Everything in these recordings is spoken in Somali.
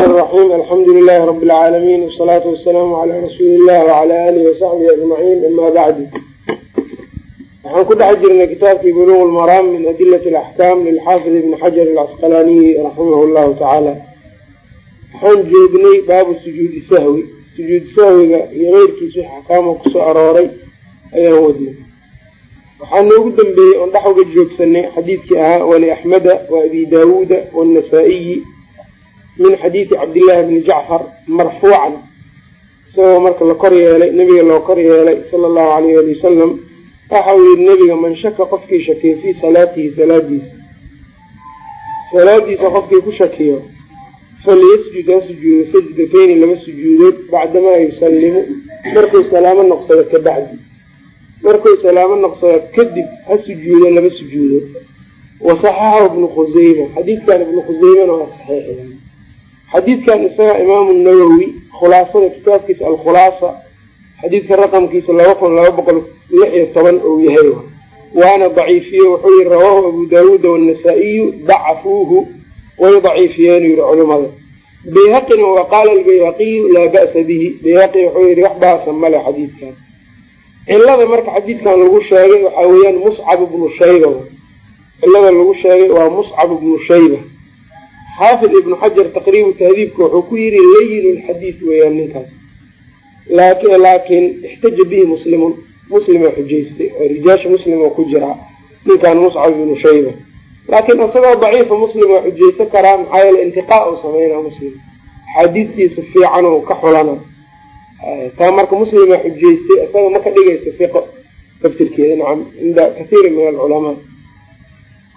الرحمن الرحيم الحمد لله رب العالمين والصلاة والسلام على رسول الله وعلى آله وصحبه أجمعين أما بعد waxaan ku dhex jirnay kitaabkii buluغ lmaraam min adilat اlaxkaam lilxaafid ibn xajar alcasqalaaniyi raximah llahu tacaala waxaan joognay baabu sujuudi sahwi sujuudi sahwiga iyo keyrkiis wix axkaama kusoo arooray ayaan wadnay waxaa noogu dambeeyey oon dhex uga joogsanay xadiidkii ahaa waliaxmeda wa abi daawuuda wاnnasaa-iyi min xadiidi cabdillahi bni jacfar marfuucan isagoo marka la kor yeelay nabiga loo kor yeelay sala allahu alayh ali wasalam waxa uu yihi nabiga man shaka qofkii shakiyo fii salaatihi salaadiisa salaadiisa qofkii ku shakiyo falyasjud ha sujuudo sajdatayni laba sujuudood bacdamaa yusallimu markuu salaamo noqsado ka bacdi markuu salaamo noqsado kadib ha sujuudo laba sujuudood. Wasaxaxahu ibnu khuseyma xadiidkan ibnu khuseymana waa saxiixi xadiidkan isaga imaamu nawowi khulaasada kitaabkiisa alkhulaasa xadiidka raqamkiisa laba kun laba boqol lix iyo toban uu yahay. Waana daciifiye wuxuu yihi rawaahu abu daawuuda wannasa-iyu dacafuuhu way daciifiyeen yihi culimada. Bayhaqina wa qaala albayhaqiyu laa ba'sa bihi. Bayhaqi wuxuu yihi wax baasa male xadiidkan. Cilada marka xadiidkan lagu sheegay waxaa weeyaan muscab ibnu shayba. Cilada lagu sheegay waa muscab ibnu shayba xaafid ibnu xajar taqriibu tahdiibka wuxuu ku yiri layin lxadiid weeyaan ninkaas. Laakiin ixtaja bihi muslimun muslima xujaystay oo rijaasha muslim oo ku jiraa ninkan muscab ibnu shayba. Laakiin isagoo daciifa muslim waa xujaysan karaa maxaa yeele intiqaa u sameynaa muslim. Axaadiidtiisa fiican oo ka xulana. Taa marka muslima xujaystay isaga ma ka dhigayso fiqo. Laftirkeeda nacam cinda kathiiri min alculamaa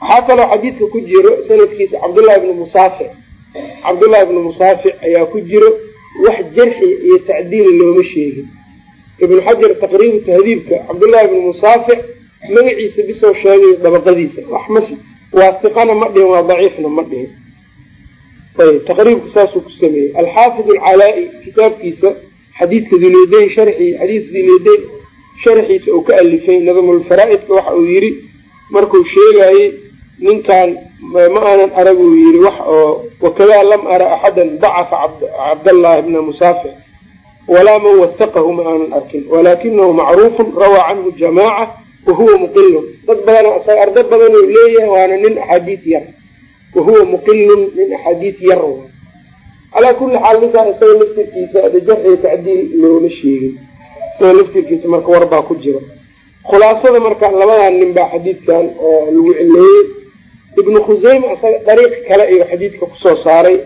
waxaa kaloo xadiidka ku jiro sanadkiisa cabdullahi ibnu musaafic cabdullahi ibnu musaafic ayaa ku jiro wax jarxi iyo tacdiili looma sheegin. Ibnu xajar taqriibu tahdiibka cabdullahi ibnu musaafic magaciisa bisoo sheegay dabaqadiisa. Wax ma waasiqana ma dhihin waa daciifna ma dhihin. Ayb taqriibka saasuu ku sameeyey. Alxaafid alcalaa-i kitaabkiisa xadiidka duleedeyn sharxii xadiis duleedeyn sharxiisa uu ka alifay nadamulfaraa-idka waxa uu yiri markuu sheegayey ninkan ma aanan arag uu yiri wax oo wakadaa lam ara axadan dacafa cabdallahi bna musaafic walaa man wasaqahu ma aanan arkin. Walakinahu macruufun rawaa canhu jamaaca wahuwa muqilun dad badana isaga arda badan uu leeyahay waana nin axaadiis yar. Wahuwa muqilun nin axaadiis yar calaa kulli xaal ninkaan isaga laftirkiisa jarxiyo tacdiil looma sheegin. Isaga laftirkiisa marka warbaa ku jiro khulaasada marka labadan nin baa xadiidkan oo lagu cileeyey ibnu khuseyma isaga dariiq kale iyo xadiidka ku soo saaray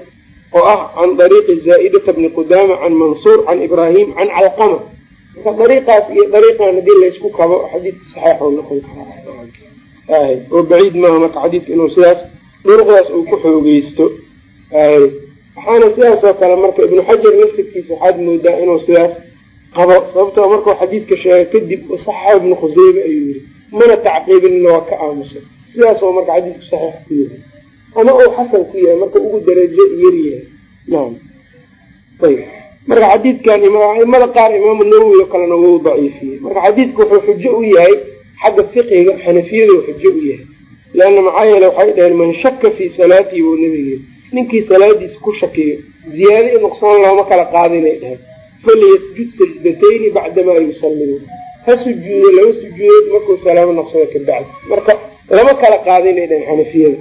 oo ah can dariiqi zaa-idata bni qudaama can mansuur can ibraahim can calqama. Marka dariiqaas iyo dariiqan haddii laysku kabo xadiidka saxeexo noqon karaa. Oo baciid maaha marka xadiidka inuu sidaas duruqdaas uu ku xoogeysto waxaana sidaas oo kale marka ibnu xajar laftirkiisa waxaad moodaa inuu sidaas qabo. Sababtoo markuu xadiidka sheegay kadib saxaxa ibnu khuseyme ayuu yiri mana tacqiibinina waa ka aamusay sidaas oo marka xadiidku saxiix ku yahay. Ama uu xasan ku yahay marka ugu darajo yaryahay naam. Ayb marka xadiidkan aimada qaar imaamu nawowi oo kalena wuu daciifiyey. Marka xadiidku wuxuu xujo u yahay xagga fiqiga xanafiyadu xujo u yahay. Leanna maxaa yeele waxay dhaheen man shaka fii salaatihi wou nabigeed ninkii salaadiisa ku shakiyo ziyaado i nuqsaan looma kala qaadinay dhaheen. Falyasjud sajdatayni bacdamaa yusallimu ha sujuudo laba sujuudood markuu salaamo noqsado ka bacdi. Marka lama kala qaadinay dhaheen xanafiyada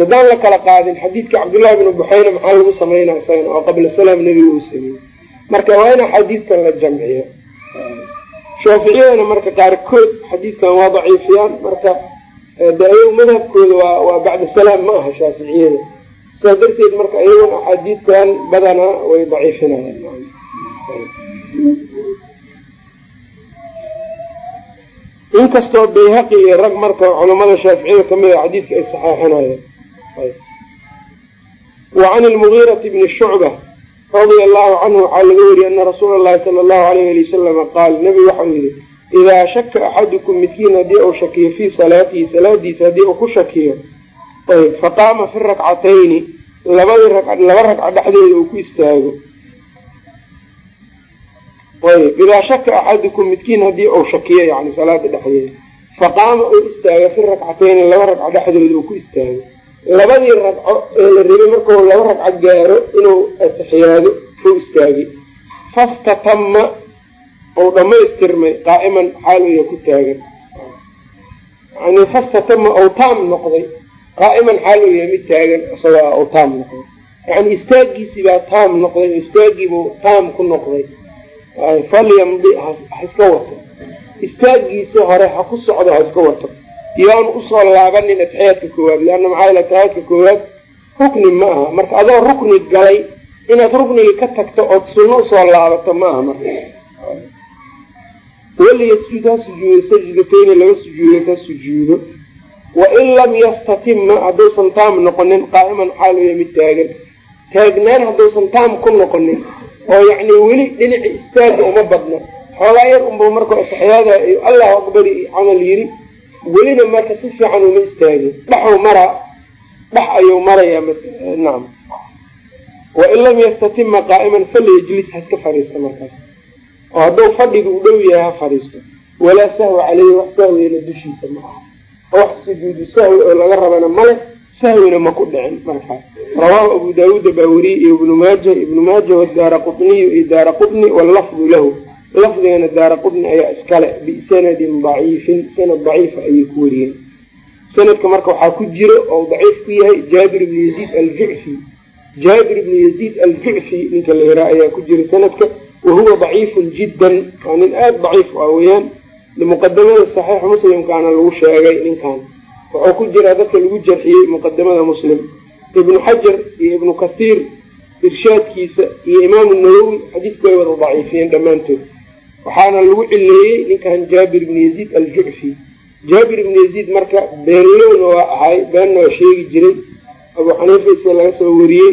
haddaan la kala qaadin xadiidka cabdullahi bnu buxayna maxaa lagu sameynaa isagana oo qabla salaam nebiga uu sameeyey. Marka waa in xadiidkan la jamciyo. Shaaficiyadana marka qaarkood xadiidkan waa daciifiyaan marka de ayagu madhabkooda waa waa bacda salaam ma aha shaaficiyada saas darteed marka iyaguna axaadiidkan badanaa way daciifinayaan inkastoo bayhaqi iyo rag marka culamada shaaficiyada ka mid a xadiidka ay saxeexinayeen wa can lmugiirati bni shucba radia allahu canhu waxaa laga wariyey ana rasuula llahi sala allahu alayh ali wasalama qaal nabigu waxau yihi idaa shaka axadukum midkiin haddii uu shakiyo fii salaatihi salaadiisa haddii uu ku shakiyo ayb faqaama fi rakcatayni labadii ra laba ragca dhexdeeda uu ku istaago ayb idaa shaka axadukum midkiin haddii uu shakiyo yani salaada dhexdeeda faqaama uu istaago fi rakcatayni laba ragca dhexdooda uu ku istaago labadii ragco ee la rabay markuu laba ragco gaaro inuu atixiyaado uu istaagay fastatama ou dhamaystirmay qaa'iman xaal uya ku taagan yani fastatama ou taam noqday qaa'iman xaal uya mid taagan isagoo ou taam noqday yani istaagiisii baa taam noqday istaagiibuu taam ku noqday falyamdi ha iska wato. Istaagiisii hore ha ku socdo ha iska wato. Iyoan u soo laabanin atixiyaadka koowaad leanna maxaa yal atixiyaadka koowaad rukni ma aha. Marka adoo rukni galay inaad rukniga ka tagto ood sunno u soo laabato ma aha marka. Waliyasjud ha sujuudo sajdatayni laba sujuudood ha sujuudo. Wain lam yastatima hadduusan taam noqonin qaa'iman xaal uya mid taagan. Taagnaan hadduusan taam ku noqonin oo yacni weli dhinaci istaaga uma badna xoogaa yar unba markuu atixiyaada iyo allahu akbari iyo camal yiri welina marka si fiican uma istaagin. Dhaxu maraa dhax ayuu marayaa nacam wain lam yastatima qaa'iman falyajlis ha iska fadhiista markaas. Oo hadduu fadhiga u dhow yahay ha fadhiisto. Walaa sahwa caleyhi wax sahwiyana dushiisa ma aha. Oo wax sujuudu sahwi oo laga rabana male sahwina ma ku dhicin markaas rawaahu abu daawuuda baa weriyey iyo ibnu maaja ibnu maaja wadaara qutniyu iyo daara qutni wallafdu lahu. Lafdigana daara qutni ayaa iskale bisanadin daciifin sanad daciifa ayay ku wariyeen. Sanadka marka waxaa ku jiro oo daciif ku yahay jaabir ibnu yaziid aljucfi jaabir ibnu yaziid aljucfi ninka la yaraa ayaa ku jira sanadka wahuwa daciifun jiddan waa nin aada daciif ah weeyaan. Muqadamada saxiixa muslimkaana lagu sheegay ninkan wuxuu ku jiraa dadka lagu jarxiyey muqadamada muslim. Ibnu xajar iyo ibnu kathiir irshaadkiisa iyo imaamu nawowi xadiidku way wada daciifiyeen dhammaantood. Waxaana lagu cileeyey ninkan jaabir ibnu yaziid aljucfi jaabir ibnu yaziid marka beenlowna waa ahay beenna waa sheegi jiray abu xaniifa ise laga soo wariyey.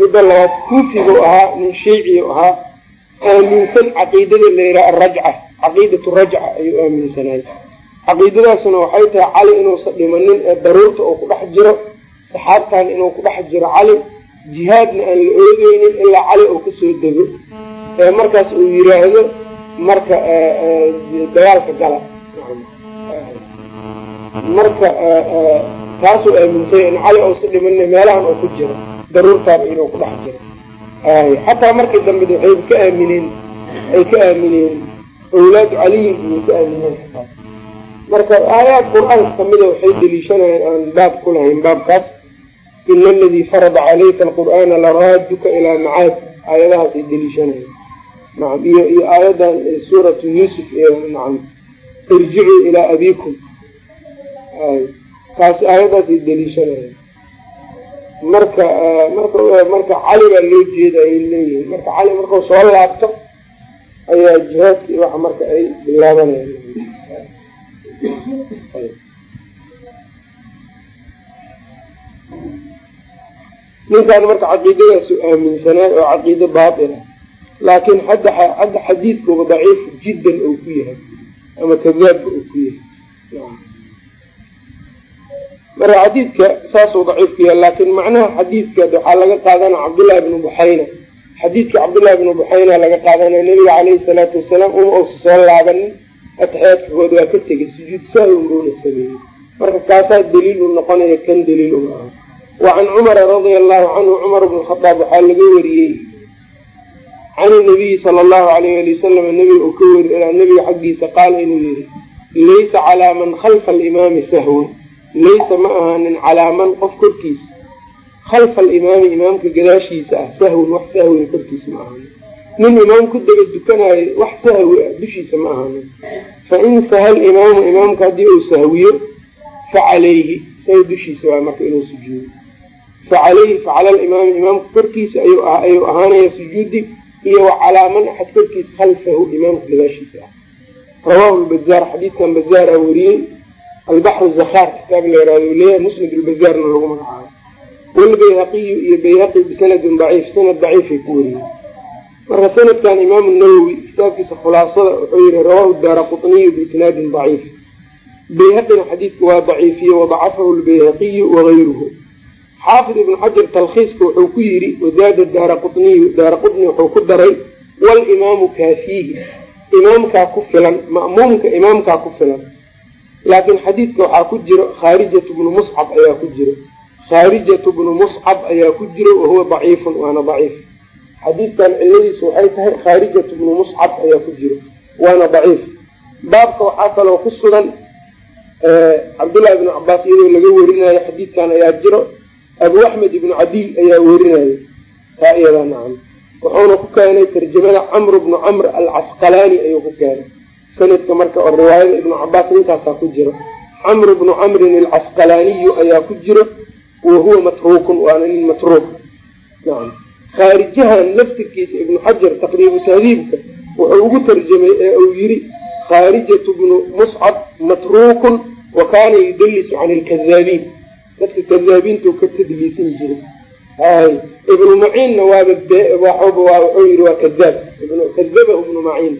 Midda labaad kuufigu ahaa nin shiiciyu ahaa. Aaminsan caqiidada la yidhaha arajca caqiidatu rajca ayuu aaminsanay caqiidadaasuna waxay tahay cali inuusan dhimanin ee daruurta uu ku dhex jiro saxaabtan inuu ku dhex jiro cali jihaadna aan la oogeynin ilaa cali uu ka soo dego. Ee markaas uu yiraahdo marka dagaalka gala. Marka taasuu aaminsanya in cali uusa dhimanin meelahan uu ku jiro daruurtaan inuu ku dhex jiro. Xataa markii dambe waxay ka aamineen ay ka aamineen awlaadu caliyin iyay ka aamineen marka aayaad qur'aanka kamida waxay deliishanayeen aan baab ku lahayn baabkaas. Ina aladii farada calayka alqur'aana laraaduka ilaa macaad aayadahaasay deliishanayeen nacam iyo iyo aayadan suuratu yuusuf iyo nacam irjicuu ilaa abiikum. Taas aayadaasay deliishanayeen marka marka marka cali baa loo jeeda ay leeyihiin. Marka cali markau soo laabto ayaa jihaadkii waxa marka ay bilaabanayaan ninkaan marka caqiidadaasu aaminsanaay oo caqiido baatila laakiin hadda hadda xadiidkuba daciif jiddan oo ku yahay ama kadaabba oo ku yahay. Marka xadiidka saasuu daciif ku yahay laakiin macnaha xadiidka waxaa laga qaadanaya cabdullahi bnu buxayna xadiidka cabdullahi bnu buxayna laga qaadanaya nabiga caleyhi salaatu wasalaam uma uusa soo laabanin ataxiyaadka kood waa ka tegay sujuud sahwi unbuuna sameeyey. Marka kaasaa daliil u noqonaya kan daliil uma aha wacan cumara radia allahu canhu cumar bn khadaab waxaa laga wariyey. Can nabiyi sala allahu alayh ali wasalam nabiga uu ka weri nabiga xaggiisa qaala inuu yihi laysa calaa man khalfa alimaami sahwun. Laysa ma ahaanin calaa man qof korkiisa. Khalfa alimaami imaamka gadaashiisa ah sahwun wax sahwina korkiisa ma ahaanin nin imaam ku daba dukanaayo wax sahwi ah dushiisa ma ahaanin. Fa in sahal imaamu imaamka haddii uu sahwiyo fa calayhi isaga dushiisa waa marka inuu sujuudo. Fa calayhi facala alimaami imaamka korkiisa ayuu ahaanaya sujuudi iyo wa calaa man axad korkiisa khalfahu imaamka gadaashiisa ah. Rawaahu lbazaar xadiidkan bazaar a wariyey. Albaxru zakhaar kitaab la yaraado leeyahay musnad lbazaarna lagu magacaabo. Walbayhaqiyu iyo bayhaqi bisanadin daciif sanad daciifay ku wariyey marka sanadkan imaamu nawowi kitaabkiisa khulaasada wuxuu yihi rawaahu daara qutniyu biisnaadin daciif. Bayhaqina xadiidka waa daciifiye wadacafahu lbayhaqiyu wagayruhu xaafid ibnu xajar talkhiiska wuxuu ku yidhi wazaada daara qutniyu daara qutni wuxuu ku daray walimaamu kaafiihi imaamkaa ku filan ma'muumka imaamkaa ku filan. Laakiin xadiidka waxaa ku jiro khaarijatu bnu muscab ayaa ku jiro khaarijatu bnu muscab ayaa ku jiro wahuwa daciifun waana daciif xadiidkan ciladiisu waxay tahay khaarijatu bnu muscab ayaa ku jiro waana daciif. Baabka waxaa kaloo ku sugan cabdullahi ibnu cabaas iyadoo laga werinayo xadiidkan ayaa jiro abu axmed ibnu cadiy ayaa werinayo taa iyada nacam. Wuxuuna ku keenay tarjamada camr bnu camr alcasqalaani ayuu ku keenay. Sanadka marka oo riwaayada ibnu cabaas ninkaasaa ku jiro. Camr bnu camrin alcasqalaaniyu ayaa ku jiro wa huwa matruukun waana nin matruuk. Nacam khaarijahan laftirkiisa ibnu xajar taqriibu tahdiibka wuxuu ugu tarjamay ee uu yiri khaarijatu bnu muscab matruukun wa kaana yudallisu can ilkadaabiin dadka kadaabiintu ka tadliisin jiray. Hay ibnu maciinna waaba wuxuu yiri waa kadaab kadabahu ibnu maciin.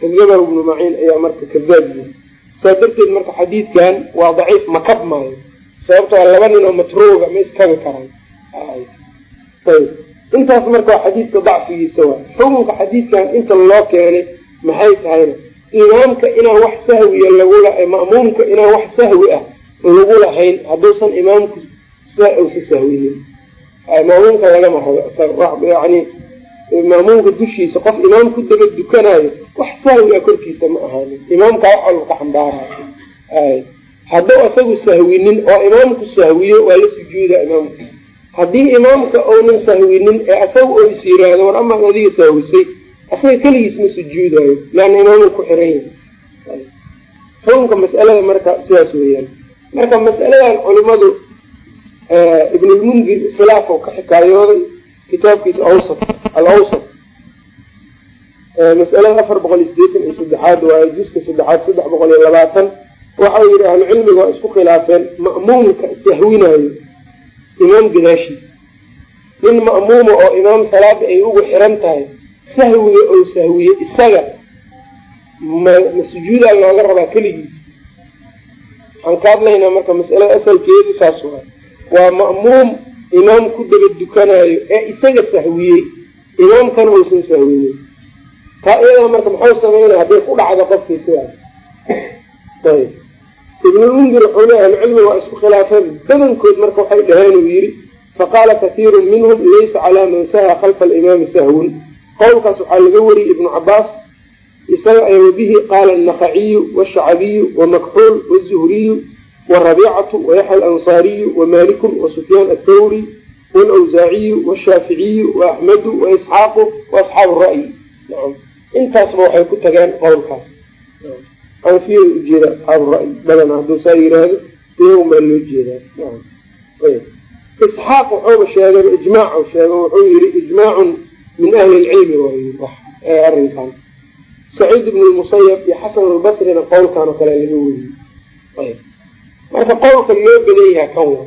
Kadabahu ibnu maciin ayaa marka kadaab yiri saa darteed marka xadiidkan waa daciif makab maayo. Sababtoo laba nin oo matruuga ma iskabi karaan. Ayb intaas marka xadiidka dacfigiisa waa xukunka xadiidkan inta loo keenay maxay tahayna imaamka inaan wax sahwiya lagula ma'muumka inaan wax sahwi ah lagu lahayn hadduusan imaamku usa sahwinin. Ma'muumka lagama rabo yani ma'muumka dushiisa qof imaam ku daba dukanayo wax sahwi ah korkiisa ma ahaanin. Imaamka wax walba ka xambaarayo. Hadduu isagu sahwinin oo imaamku sahwiyo waa la sujuuda imaamka haddii imaamka uunan sahwinin ee asaga oo is yiraahdo war amaad adiga sahwisay asaga keligiis ma sujuudayo leanna imaamuu ku xiran yahay. Xukunka mas'alada marka sidaas weeyaan. Marka mas'aladan culimadu ibnulmundir khilaafou ka xikaayooday kitaabkiisa awsat al awsat mas'alada afar boqol iyo sideetan iyo saddexaad waaye juska saddexaad saddex boqol iyo labaatan waxau yidhi ahlucilmiga waa isku khilaafeen ma'muumka sahwinayo imaam gadaashiisa nin ma'muuma oo imaam salaada ay ugu xiran tahay sahwiga ou sahwiye isaga ma ma sujuudaa looga rabaa keligiisa waxaan ka hadlaynaa marka masalada asalkeedu saas waa waa ma'muum imaam ku daba dukanayo ee isaga sahwiyey imaamkana uusan sahwinin taa iyada marka muxuu sameynaya hadday ku dhacdo qofkii sidaas. Ayb ibnulmundir wuxuu le ahlucilmi waa isku khilaafeen. Badankood marka waxay dhaheen uu yidhi faqaala kathiiru minhum laysa calaa man saha khalfa alimaami sahwun. Qowlkaas waxaa laga wariyey ibnu cabaas isaga ay wabihi qaala annakaciyu washacbiyu wamakxuul wazuhriyu warabiicatu wayaxya alansaariyu wamalikun wasufyaan athawri walawsaaciyu washaaficiyu waaxmedu waisxaaqu waasxaabu ra'yi. Intaasba waxay ku tageen qowlkaas anfiya ujeeda asxaabu ra'yi badana hadduu saa yiraahdo iyagun baa loo jeedaa. Isxaaq wuxuuba sheegay ijmaac sheego wuxuu yihi ijmaacun min ahli lcilmi waay arrinkan. Saciid ibn lmusayab iyo xasan albasrina qowlkan oo kale laga weriyey marka qowlka loo badan yaha kan wa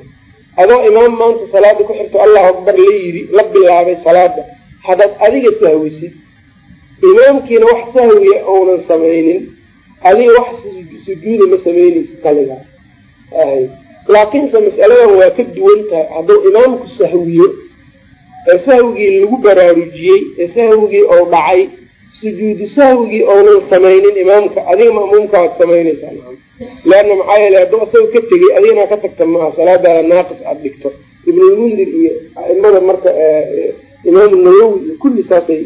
adoo imaam maanta salaada ku xirto allahu akbar la yiri la bilaabay salaada haddaad adiga sahwisid imaamkiina wax sahwiya uunan samaynin adiga wax sujuuda ma sameyneysa kaligaa laakiinse mas'aladan waa ka duwan tahay hadduu imaamku sahwiyo ee sahwigii lagu baraarujiyey ee sahwigii ou dhacay sujuudu sahwigii ounan samaynin imaamka adiga ma'muumka waad samaynaysaa leanna maxaa yeele hadduu isaga ka tegay adigana ka tagta maaha salaadaada naaqis aada dhigto. Ibnulmundir iyo aimada marka imaamu nawowi iyo kulli saasay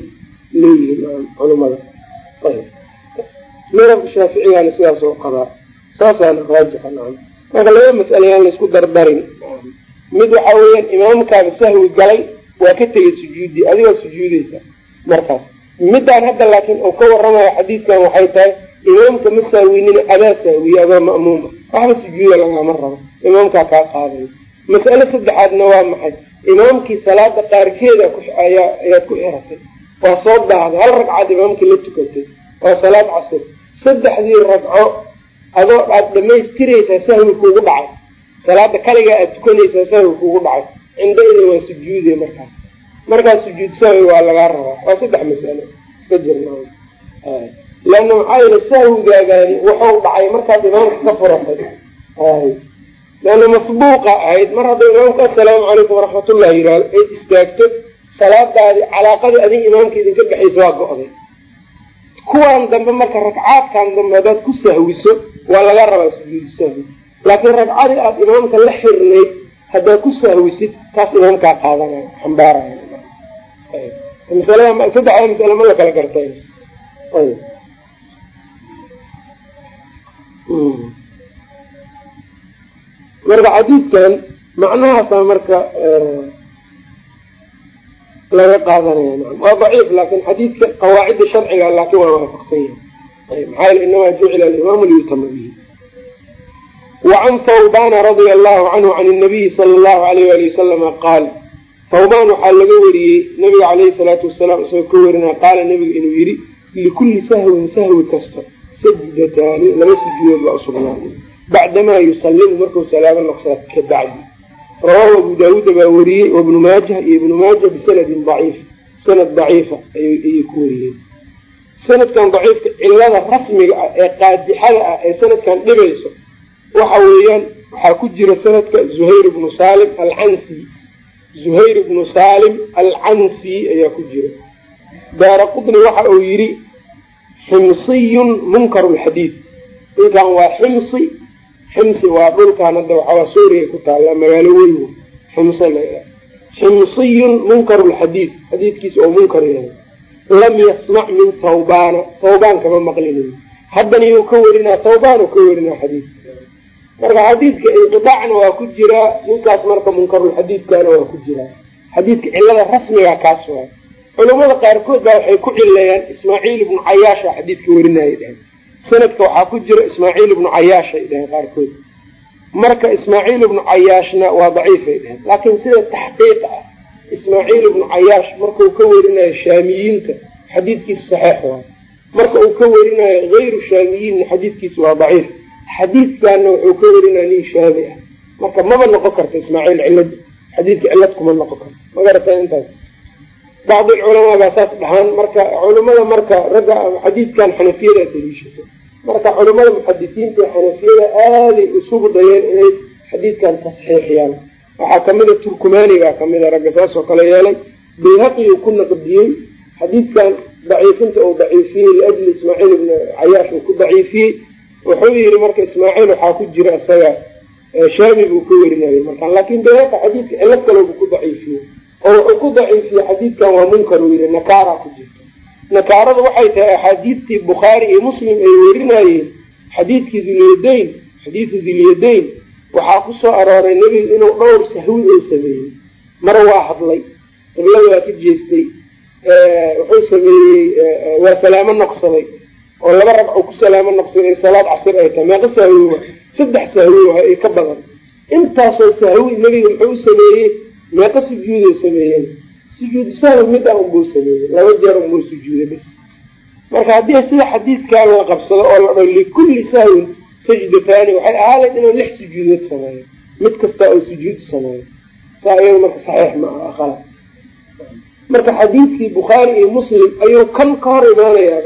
leeyihiin culimada madhabka shaaficigana sidaas oo qabaa. Saasaana raajixa nacam marka laba mas'alayaan laysku dardarin. Mid waxa weeyaan imaamkaada sahwi galay waa ka tegay sujuudi. Adigaa sujuudeysa markaas. Midaan hadda laakiin uu ka waramayo xadiidkan waxay tahay imaamka ma sahwinina adaa sahwiye adaa ma'muuma. Waxba sujuuda lagama rabo. Imaamkaa kaa qaaday mas'ale saddexaadna waa maxay? Imaamkii salaada qaarkeeda ayaad ku xiratay. Waa soo daahday. Hal ragcaad imaamkii la tukatay. Waa salaad casir saddexdii ragco adoo aad dhamaystiraysaa sahwi kuugu dhacay. Salaada kaligaa aad tukanaysaa sahwi kuugu dhacay. Cindaida waa sujuude markaas. Markaas sujuud sahwi waa lagaa rabaa. Waa saddex masalo iska jirna leanna maxaa yeele sahwigaagaani wuxuu dhacay markaad imaamka ka furatay leanna masbuuqa ahayd. Mar hadduu imaamka assalaamu calaykum waraxmatullah yihahdo ay istaagto salaadaadi calaaqadii adiga imaamka idinka dhexaysa waa go-day kuwan dambe marka ragcaadkan dambe haddaad ku sahwiso waa laga rabaa sujuudu sahwi. Laakiin ragcadii aada imaamka la xirnayd haddaad ku sahwisid taas imaamkaa qaadanaya xambaaraya. Masalada saddexda masale ma la kala gartay. Marka xadiidkan macnahaasa marka laga qaadanaya waa daciif laakin xadiidka qawaacidda sharciga laakin waa waafaqsan yahay. Maxaa yele inamaa jucila alimaamu liyutama bihi wacan thawbana radia allahu canhu can nabiyi sala allahu alayh wali wasalama qaal thawbaan waxaa laga wariyey nabiga caleyhi salaatu wasalaam isagoo ka warinaya qaala nabiga inuu yihi likulli sahwin sahwi kasta sajdataani laba sujuudood baa usugnaaday bacdamaa yusalimu markuu salaamo noqsada ka bacdi rawaahu abu daawuuda baa wariyey wabnu maajah iyo ibnu maaja bisanadin daciif sanad daciifa ayay ku wariyeen. Sanadkan daciifka cilada rasmiga ah ee qaadixada ah ee sanadkan dhibayso waxa weeyaan waxaa ku jira sanadka zuhayr ibnu saalim alcansi zuhayr ibnu saalim alcansi ayaa ku jira. Daara qudni waxa uu yidhi ximsiyun munkaru lxadiid ninkan waa ximsi ximsi waa dhulkan hadda waxaa suuriya ku taalla magaalo weyn ximse la ximsiyun munkaru lxadiid xadiidkiisa oo munkar yahay. Lam yasmac min thawbaana thawbaan kama maqlinin. Haddana iyuu ka warinaa thawbaan u ka warinaa xadiid. Marka xadiidka inqidaacna waa ku jiraa ninkaas marka munkarulxadiidkana waa ku jiraa xadiidka cilada rasmiga kaas waa. Culamada qaarkood baa waxay ku cileeyaan ismaaciil ibnu cayaasha xadiidka warinaya dhehen sanadka waxaa ku jira ismaaciil ibnu cayaashay dheheen qaarkood. Marka ismaaciil ibnu cayaashna waa daciifay dheheen laakiin sida taxqiiq ah ismaaciil ibnu cayaash markau ka werinayo shaamiyiinta xadiidkiisa saxeix waay marka uu ka werinayo hayru shaamiyiinna xadiidkiisa waa daciif. Xadiidkanna wuxuu ka werinaya nin shaami ah. Marka maba noqon karto ismaaciil cilad xadiidka cilad kuma noqon karto. Magarata intaas bacdi culamaa baa saas dhahaan marka culimada marka ragga xadiidkan xanafiyada daliishato marka culimada muxadisiinta xanafiyada aaday isugu dayeen inay xadiidkan tasxiixiyaan waxaa kamida turkumani baa kamida ragga saas oo kale yeelay bayhaqi uu ku naqdiyey xadiidkan daciifinta uu daciifiyey liajli ismaaciil ibn cayaash uu ku daciifiyey wuxuu yihi marka ismaaciil waxaa ku jira isaga shaami buu ka werinayay markaan laakin bayhaqi xadiidka cilad kaleba ku daciifiyey oo wuxuu ku daciifiyey xadiidkan waa munkar uu yihi nakaara ku jirta nakaarada waxay tahay axaadiidtii bukhaari iyo muslim ay werinayeen xadiidkii dulyadayn xadiidu dulyadayn waxaa ku soo arooray nebigu inuu dhowr sahwi ou sameeyey. Mar waa hadlay qiblada waa ka jeestay wuxuu sameeyey waa salaamo noqsaday oo laba ragco ku salaamo noqsaday salaad casir ay tahay. Meeqa sahwi saddex sahwi waha ay ka badan. Intaasoo sahwi nebiga muxuu u sameeyey meeqa sujuuday sameeyeen sujuudu sahwi mid ah unbuu sameeyey laba jeer unbuu sujuuday bis marka haddii sida xadiidkaa la qabsado oo la dho likulli sahwin sajdataani waxay ahaaleed inuu lix sujuudood sameeyo mid kasta oo sujuud sameeyo saa iyado marka saxiix ma aha qalad marka xadiidkii bukhaari iyo muslim ayuu kan ka hor imaanayaa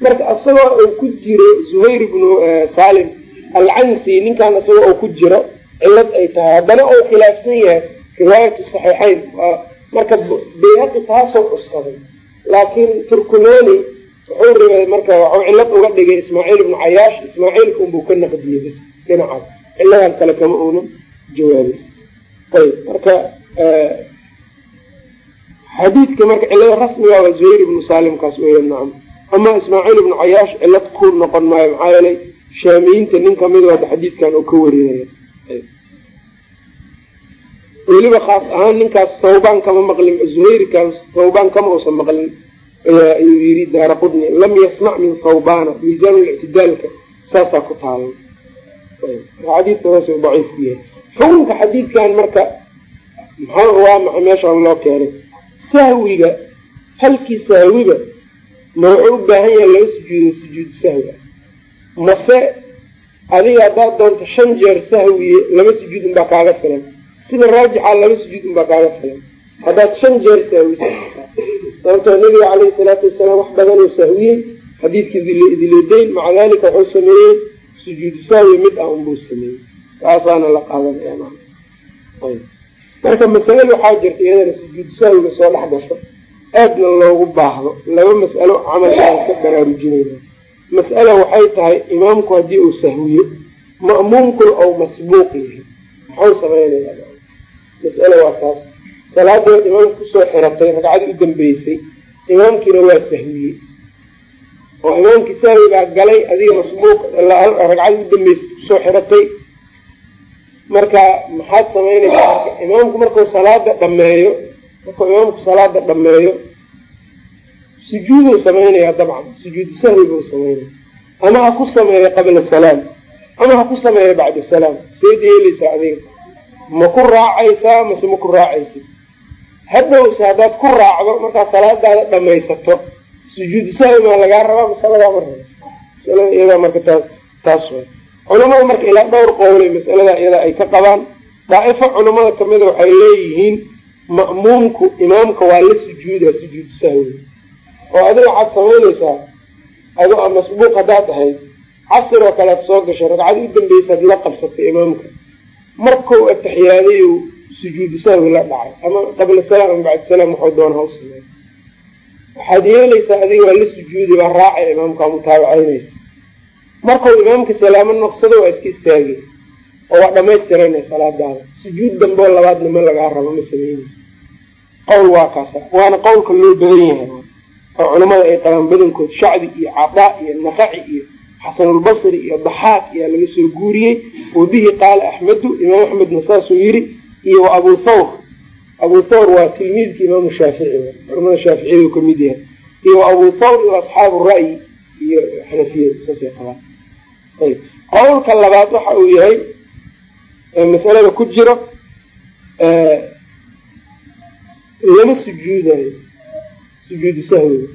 marka isagoo uu ku jiro zuhayr ibnu salim alcansi ninkan isagoo uu ku jiro cilad ay tahay haddana uu khilaafsan yahay riwaayatu saxiixayn marka bayhaqi taasoo cuskaday. Laakiin turkumani wuxuu ribay marka waxuu cilad uga dhigay ismaaciil ibnu cayaash. Ismaaciilka unbuu ka naqdiyey bis dhinacaas. Ciladan kale kama uuna jawaabin. Ayb marka xadiidka marka cilada rasmiga waa zuhayr ibnu saalimkaas weya nacam ama ismaaciil ibnu cayaash cilad ku noqon maayo maxaa yeelay shaamiyiinta nin ka mid hadda xadiidkan oo ka warinaya weliba khaas ahaan ninkaas tawbaan kama maqlin zuhayrkaas tawbaan kama uusan maqlin. Ayuu yiri daara qudni lam yasmac min thawbana miisaanlictidaalka saasaa ku taalan xadiidka saas daciif ku yahay. Xukunka xadiidkan marka maxaa waa maxay meeshaan loo keenay? Sahwiga halkii sahwiga ma wuxuu u baahan yahay laga sujuudo sujuudu sahwi ah. Mase adiga haddaad doonto shan jeer sahwiye laba sujuud unbaa kaaga filan sida raajixa laba sujuud unbaa kaaga filan haddaad shan jeer sahwisa sababtoo nabiga caleyhi salaatu wasalaam wax badan uu sahwiyey xadiidkii diledayn maca dalika wuxuu sameeyey sujuudu sahwi mid ah unbuu sameeyey. Taasaana la qaadanaya marka masaa'il waxaa jirta iyadana sujuudu sahwiga soo dhex gasho aadna loogu baahdo. Laba mas'alo camalkaan ka baraarujinayna mas'ala waxay tahay imaamku haddii uu sahwiyo ma'muumkuna ou masbuuq yahay. Muxuu samaynayaa mas'ala waa taas. Salaadeed imaamka ku soo xiratay ragcadii u dambeysay imaamkiina waa sahwiyey oo imaamkii sahwi baa galay adiga masbuuq ragcadii u dambeysay ku soo xiratay. Marka maxaad samaynaysaa imaamku markuu salaada dhameeyo markuu imaamku salaada dhameeyo sujuuduu samaynayaa dabcan. Sujuudu sahwi buu samaynaya ama ha ku sameeyo qabla salaam ama ha ku sameeyo bacda salaam. Seed yeelaysaa adiga ma ku raacaysaa mase ma ku raacaysid? Hadhowse haddaad ku raacdo markaad salaadaada dhamaysato sujuudu sahwi maa lagaa rabaa masaladaa ma rabo masalada iyadaa marka taas taas way. Culamada marka ilaa dhowr qowlay masalada iyadaa ay ka qabaan. Daa'ifo culamada kamida waxay leeyihiin ma'muumku imaamka waa la sujuudaa sujuudu sahwi oo adiga waxaad samaynaysaa ado masbuuq haddaad ahayd casir oo kalead soo gashay ragcadii u dambeysaad la qabsatay imaamka markau atixiyaaday u sujuudu sahwi la dhacay. Ama qabla salaam ama bacda salaam waxuu doona ha u sameey waxaad yeelaysaa adiga waa la sujuudi waa raacay imaamka waa mutaabacaynaysa markau imaamka salaamo noqsado waa iska istaagay. Oo waa dhamaystiranay salaadaada. Sujuud damboo labaadna ma lagaa rabo ma sameyneysa qowl waa kaasa. Waana qowlka loo badan yahay. Oo culamada ay qabaan badankood shacbi iyo cadaa iyo naqaci iyo xasanulbasri iyo daxaaq ayaa laga soo guuriyey. Wa bihi qaala axmedu imaam axmedna saasuu yiri iyo wa abu thawr. Abu thawr waa tilmiidka imaamu shaafici culamada shaaficiyadu ka mid yahay. Iyo wa abu thawr iyo asxaabu ra'yi iyo xanafiyada saasay qabaan. Ayb. Qowlka labaad waxa uu yahay masalada ku jiro lama sujuudayo sujuudu sahwiga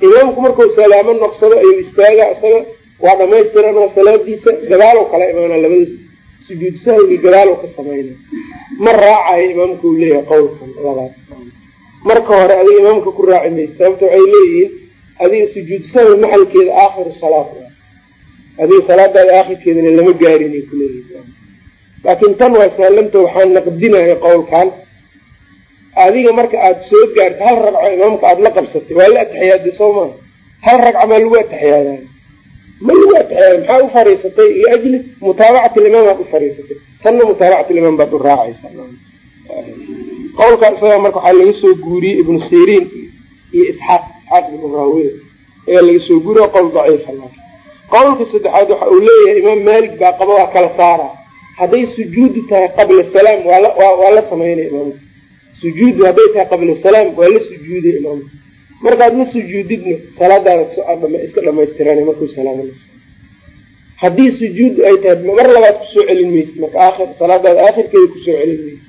imaamku markuu salaamo noqsado ayuu istaaga isaga waa dhamaystirana salaadiisa gadaalow kala imaana labadiis sujuudu sahwiga gadaalow ka samayna. Ma raacayo imaamka uu leeyahay qowlkan labaad marka hore adiga imaamka ku raaci maysa sababta waxay leeyihiin adiga sujuudu sahwi maxalkeeda aakhiru salaat adiga salaadaada aakhirkeedana lama gaarin ay kuleeyihin laakiin tan waa saalanta waxaan naqdinaya qowlkan. Adiga marka aada soo gaarto hal ragco imaamka aada la qabsatay waa la atixiyaaday soo maa hal ragco maa lagu atixiyaaday ma lagu atixiyaaday maxaa u fariisatay liajli mutaabacat limaam aad u fariisatay tanna mutaabacat limaam baad u raacaysa qowlka isaga marka waxaa laga soo guuriyey ibnu siriin iyo isxaaq isxaaq ibnu raawiy ayaa laga soo guuriye qowl daciifa qowlka saddexaad waxa uu leeyahay imaam maalik baa qaba waa kala saara. Hadday sujuudu tahay qabla salaam waala waa la sameynaya imaamka sujuudu hadday tahay qabla salaam waa la sujuuday imaamka markaad la sujuudidna salaadaada iska dhamaystiran markuu salaamo noqso haddii sujuudu ay tahay mar labaad ku soo celin maysid marka aakhir salaadaada aakhirkeeda ku soo celin maysid.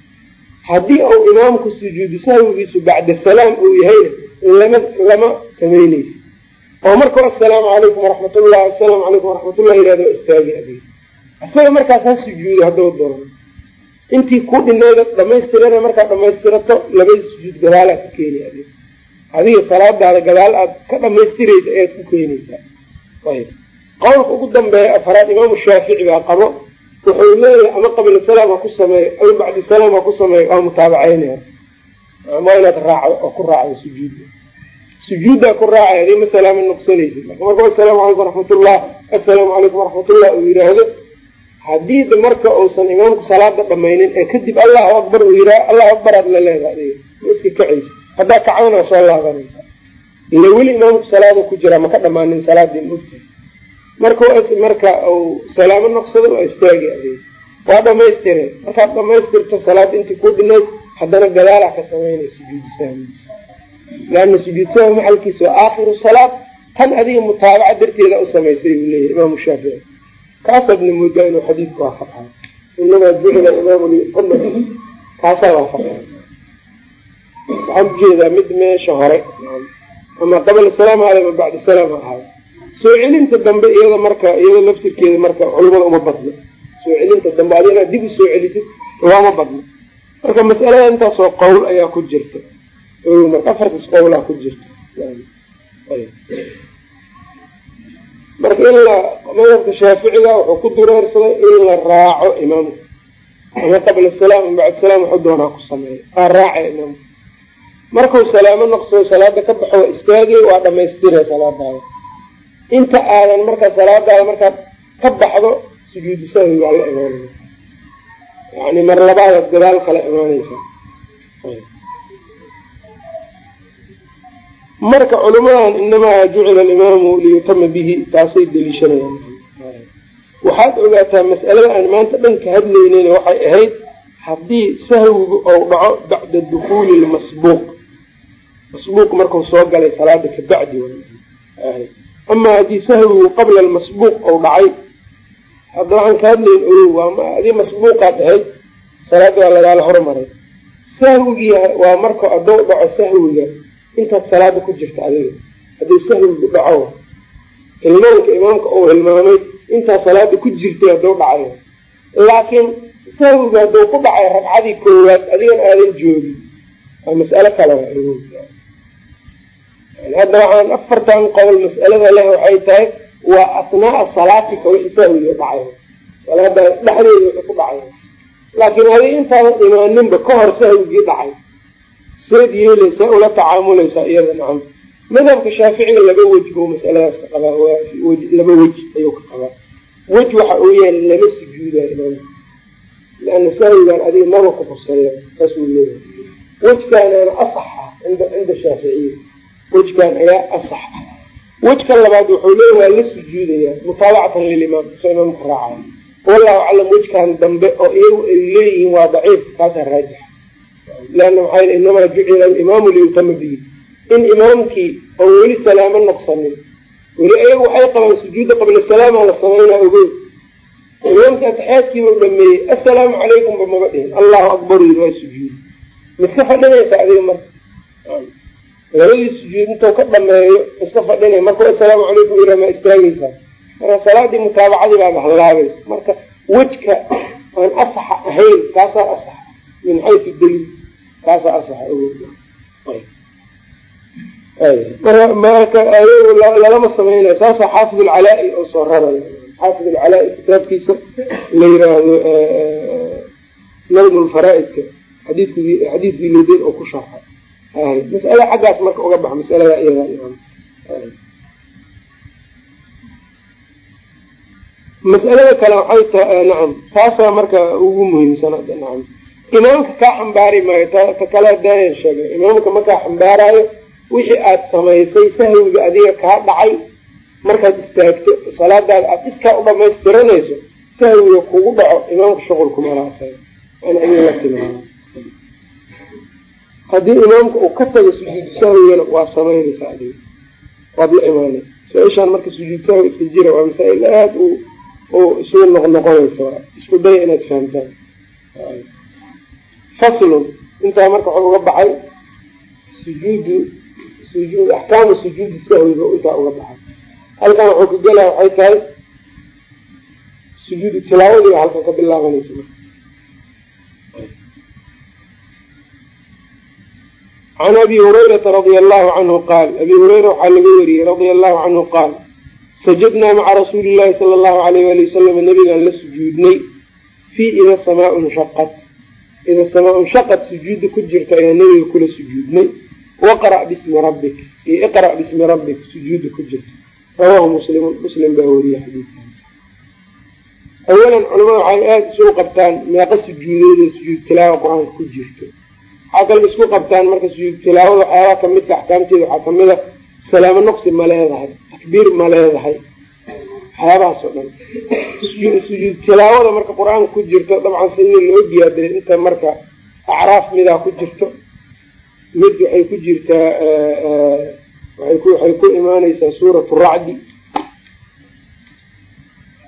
Haddii uu imaamku sujuudu sahwigiisu bacda salaam uu yahayna lama lama samaynaysid oo markau assalaamu calaykum waraxmatullah assalaamu calaykum waraxmatullah yihahdo istaagi adig isaga markaas ha sujuudo hadduu doono. Intii ku dhineeda dhamaystirana markaad dhamaystirato labada sujuud gadaalaad ka keeni adig adiga salaadaada gadaal aad ka dhamaystiraysa ayaad ku keenaysaa ayb qowlka ugu dambeeya afaraad imaamu shaafici baa qabo wuxuu leeyahay ama qabla salaam ha ku sameeyo ama bacdi salaam ha ku sameeyo waa mutaabacaynaya waa inaad raacdo oo ku raacdo sujuudda sujuuddaa ku raacay adig ma salaama noqsanaysid marka marka assalaamu calaykum waraxmatullah assalaamu calaykum waraxmatullah uu yidhaahdo haddii de marka uusan imaamku salaada dhamaynin ee kadib allahu akbar uu yihaah allahu akbar aad la leedaha adiga ma iska kacaysa haddaa kacdana soo laabanaysa. Ila weli imaamku salaada ku jiraa maka dhamaanin salaadii mogta marka marka uu salaamo noqsado waa istaagi adiga waa dhamaystire markaad dhamaystirto salaada intii ku dhinayd haddana gadaalaa ka sameynay sujuud sahwi. Leana sujuud sahwi maxalkiisa waa aakhiru salaad tan adiga mutaabaca darteeda u samaysay buu leeyahay imaamu shaafici. Kaasaadna moodaa inuu xadiidku waafaqayo inamaa jucila imaamu liumati kaasaa waafaqay waxaan u jeedaa mid meesha hore. Ama qabla salaam ahaada ama bacda salaam ha ahaada soo celinta dambe iyada marka iyada laftirkeeda marka culimada uma badno soo celinta dambe adi inaad dib u soo celisid looma badno marka mas'alada intaasoo qowl ayaa ku jirta. Marka afartaas qowlaa ku jirta? Marka in la madhabka shaaficiga wuxuu ku dureersaday in la raaco imaamka ama qabla salaam ama bacda salaam waxu doonaa ku sameeya aa raacay imaamka markuu salaamo noqsado salaada ka baxo waa istaagay waa dhamaystira salaadaada. Inta aadan markaa salaadaada markaad ka baxdo sujuudu sahwi waa la imaanaya. Yani mar labaadaad gadaal kala imaanaysa. Marka culimadan inamaa jucila alimaamu liyutama bihi taasay deliishanayaan. Waxaad ogaataa mas'alada aan maanta dhan ka hadlaynayna waxay ahayd haddii sahwigu ou dhaco bacda dukuuli lmasbuuq masbuuq markuu soo galay salaada ka bacdi amaa haddii sahwigu qabla almasbuuq ou dhacay hadda waxaan ka hadlayn ogow adii masbuuqaad ahayd salaada waa lagaala hormaray. Sahwigii waa marka adou dhaco sahwiga intaad salaada ku jirta adiga. Hadduu sahwigu dhaco hilmaanka imaamka uu hilmaamay intaad salaada ku jirtay hadduu dhacay laakiin sahwigu hadduu ku dhacay ragcadii koowaad adigan aadan joogin. Waa mas'alo kale hadda waxaan afartan qowl mas'alada leh waxay tahay waa asnaaa salaatika wixii sahwiga dhacay. Salaada dhexdeeda wixii ku dhacay. Laakiin adiga intaadan imaaninba ka hor sahwigii dhacay. Seed yeeleysaa ula tacaamulaysaa iyada nacam madhabka shaaficiga laba wej buu masaladaas ka qabaa laba wej ayuu ka qabaa. Wej waxa uu yahay lama sujuudaa imaamka leana sahwigan adiga maba ku huseeya saas uu leeyahay. Wejkaanaana asaxa inda cinda shaaficiya wejkaan ayaa asax ah wejka labaad wuxuu leeya waa la sujuudayaa mutaabacatan lilimaam isoo imaamka raacaya wallahu aclam wejkan dambe oo iyagu ay leeyihiin waa daciif kaasaa raajix. Leanna maxaa yl inamaa jucila alimaamu liyutama bihi. In imaamkii oo weli salaamo noqsanin weli ayagu waxay qabaan sujuudda qabla salaama la samaynaa ogow. Imaamkii atixyaadkiiba u dhameeyey assalaamu calaykum ba maba dhihin. Allahu akbar yiri waa sujuudi miska fadhinaysa adiga marka labadii sujuud intuu ka dhameeyo iska fadhinay markuu assalaamu calaykum yira ma istaagaysaa. Marka salaadii mutaabacadii baaba hallaabaysa marka wejka aan asaxa ahayn kaasaa asaxa. Min xaysu daliil kaasaa asaxa marka lalama samaynayo saasa xaafid alcalaa-i oo soo rarayo xaafid alcalaa-i kitaabkiisa la yiraahdo nadmu lfaraaidka xadiiskii xadiiskii ludeed oo ku sharxa mas'ala xaggaas marka uga baxa masalada iyada mas'alada kale waxay ta nacam taasaa marka ugu muhiimsan hadda nacam. Imaamka kaa xambaari maayo ta kale hadaayan sheegay. Imaamka makaa xambaaraayo wixii aada samaysay sahwiga adiga kaa dhacay markaad istaagto salaadaada aada iskaa u dhamaystiranayso sahwiga kugu dhaco imaamka shuqulkuma laasay an adiga la timaado haddii imaamka uu ka tago sujuud sahwigana waa samaynaysa adiga waad la imaanay masaa-ishaan marka sujuud sahwi iska jira waa masaa-il aada u isugu noqnoqonaysa isku daya inaad fahamtaan. Faslun intaa marka waxuu uga baxay sujuudu sujuud axkaamu sujuudi sahwiga intaa uga baxay. Halkan wuxuu ka gelaa waxay tahay sujuudu tilaawadiiba halkan ka bilaabanaysa can abi hurayrata radia allahu canhu qaal abi hureyra waxaa laga wariyey radia allahu canhu qaal sajadnaa maca rasuuli llahi sala allahu alayh wali wasalam nabigaan la sujuudnay fii ida samaa nshaqad ida samaa nshaqad sujuudda ku jirta ayaa nabiga kula sujuudnay waqra' bismi rabbik iyo iqra' bismi rabbik sujuudda ku jirta rawaahu muslimun muslim baa weriye xadiidkan awalan culamada waxay aada isugu qabtaan meeqa sujuudeeda sujuud tilaawa qur'aanka ku jirto waxaa kale isku qabtaan marka sujuud tilaawada waxyaabaha kamidka axkaamteeda waxaa kamida salaamo noqsi ma leedahay takbiir ma leedahay waxyaabahaas oo dhan. Sujuud tilaawada marka qur'aanka ku jirto dabcan sidii loo ogyaade inta marka acraaf midaa ku jirto mid waxay ku jirtaa waxay ku imaaneysaa suuratu racdi.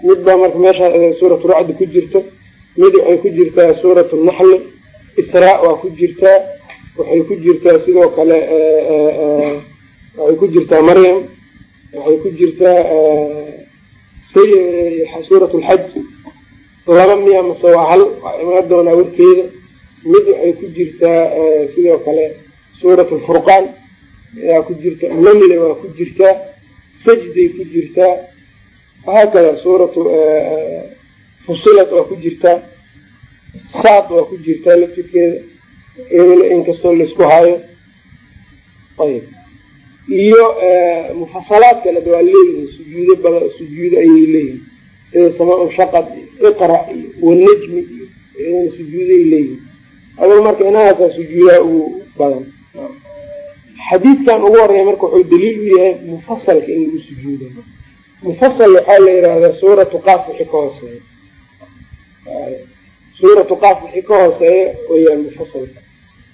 Mid baa marka meesha suuratu racdi ku jirto mid waxay ku jirtaa suuratu naxli israa waa ku jirtaa waxay ku jirtaa sidoo kale waxay ku jirtaa maryam waxay ku jirtaa suurat lxaj laba miya mase waa hal waa imaan doonaa warkeeda. Mid waxay ku jirtaa sidoo kale suurat lfurqaan yaa ku jirta namle waa ku jirtaa sajday ku jirtaa wahaakada suuratu fusilat waa ku jirtaa saad waa ku jirtaa laftirkeeda iyadana inkastoo la isku haayo ayb iyo mufasalaad kale waa leeyihiin sujuudo bada sujuudo ayay leeyihiin sida samaa shaqad iyo iqra iyo wanajmi iyo sujuuday leeyihiin adoo marka inahaasaa sujuudaha ugu badan. Xadiidkan ugu horreeya marka wuxuu daliil u yahay mufasalka in lagu sujuuda mufasal waxaa la yihahdaa suuratu qaaf wixii ka hooseeya suuratu qaaf wixii ka hooseeya weyaan mufasalka.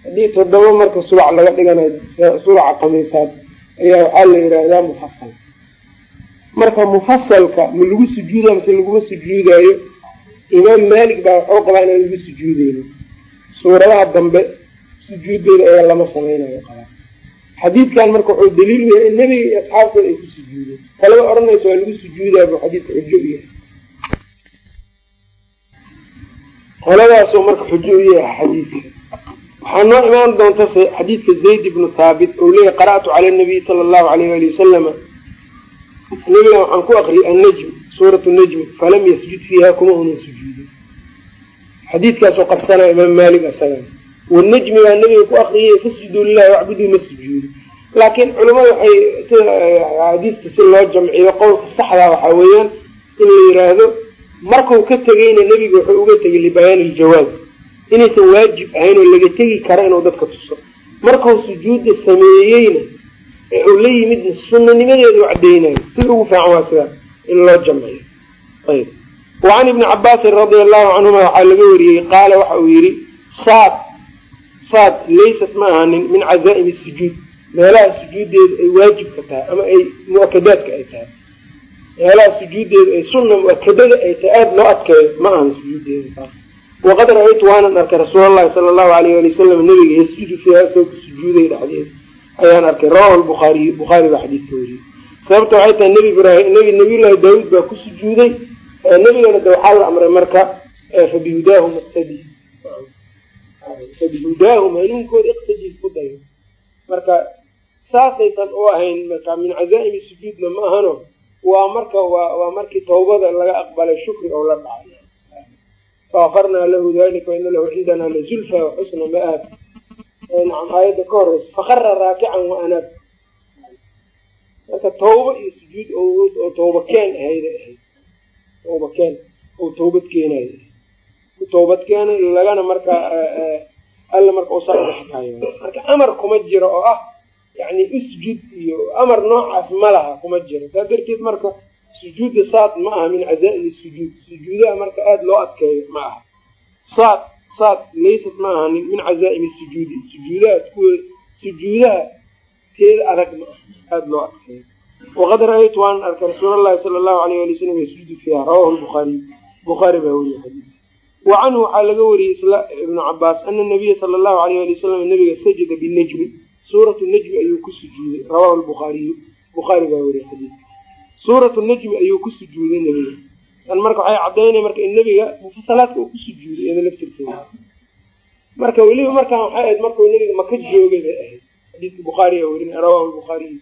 Haddii toddoba marka subac laga dhiganayo subaca kamiisaad ayaa waxaa la yihahdaa mufasal. Marka mufasalka ma lagu sujuudayo mise laguma sujuudaayo? Imaam maalik baa waxuu qabaa inaan lagu sujuudeyno suuradaha dambe sujuudooda ayaa lama sameynayo qabaa xadiidkan marka wuxuu daliil yahay in nebiga iyo asxaabtooda ay ku sujuudeen. Kalaba odhanaysa waa lagu sujuudaa buu xadiidka xujo u yahay qoladaasuu marka xujo u yahay xadiidka. Waxaa noo imaan doonta xadiidka zayd ibnu thaabit ou leeyahy qara'tu cala nabiy sala allahu alayh ali wasalama nebiga waxaan ku akriyay annajm suuratu najmi falam yasjud fiiha kuma unan sujuudin. Xadiidkaasoo qabsanaya imaam maalik asaga. Wanajmi baa nebiga ku akriyay fasjuduu lilahi wacbuduu ma sujuudi laakiin culimada waxay sida xadiidka si loo jamciyo qowlka saxdaa waxaa weeyaan in la yiraahdo markuu ka tegeyna nebiga wuxuu uga tegay libayaani iljawaaz inaysan waajib ahayn oo laga tegi karo inuu dadka tuso. Markuu sujuudda sameeyeyna ee uu la yimidna sunanimadeedu cadeynayo sida ugu fiican waa sidaa in loo jamciyo ayb wacan ibni cabaasin radia allahu canhuma waxaa laga wariyey qaala waxa uu yihi saad saad laysat ma ahanin min cazaa'imi sujuud. Meelaha sujuuddeedu ay waajibka tahay ama ay mu'akadaadka ay tahay meelaha sujuuddeedu ay sunna mu'akadada ay tahay aada loo adkeeyo ma ahan sujuuddeeda saas. Waqad ra'aytu waanan arkay rasuul allahi sala allahu alayh ali wasalam nabiga yasjudu fiiha isagoo ku sujuuday dhexdeeda ayaan arkay rawahu lbukhaariy bukhaari baa xadiidka wariyey sababta waxay tahay nebi nabiyullaahi daawuud baa ku sujuuday. Nebigana de waxaa la amray marka fabihudaahu muqtadi fabihudaahum hanuunkooda iqtadii ku dayo. Marka saasaysan u ahayn marka min cazaa'imi sujuudna ma ahano waa marka waa markii tawbada laga aqbalay shukri oo la dhacay. Faafarnaa lahu dalika waina lahu cindana lazulfa waxusna ma-aab aayadda ka horeysa fakara raakican wa anaab marka tawba iyo sujuud oo tawba keen ahayda ahayd. Tawba keen oo tawbad keenay ku tawbad keenay lagana marka alla marka u sarxikaayo marka amar kuma jiro oo ah yani usjud iyo amar noocaas ma laha kuma jiro saa darteed marka sujuudda saad ma aha min cazaa'imi sujuud. Sujuudaha marka aada loo adkeeyo ma aha. Saad saad laysat ma aha min cazaa'imi sujuudi. Sujuudahaas kuwa sujuudaha teeda adag ma aha. Aada loo adkeeyo. Waqad ra'aytu waanan arkay rasuul allahi sala allahu alayh ali wasalam yasjudu fiiha. Rawahu lbukhaariy bukhaari baa weriye xadiis. Wa waxaa laga wariyey isla ibnu cabaas ana nabiya sala allahu alayh ali wasalam nabiga sajada binajmi suuratu najmi ayuu ku sujuuday. Rawahu lbukhaariyu bukhaari baa weriye xadiiska suuratu najmi ayuu ku sujuuday nebiga. Tan marka waxay caddaynaya marka in nebiga mufasalaadka uu ku sujuuday iyada laftirkeeda marka weliba markaan waxay ahayd markuu nebiga maka joogay bay ahayd. Xadiiska bukhaariga werinay rawahu lbukhaariyu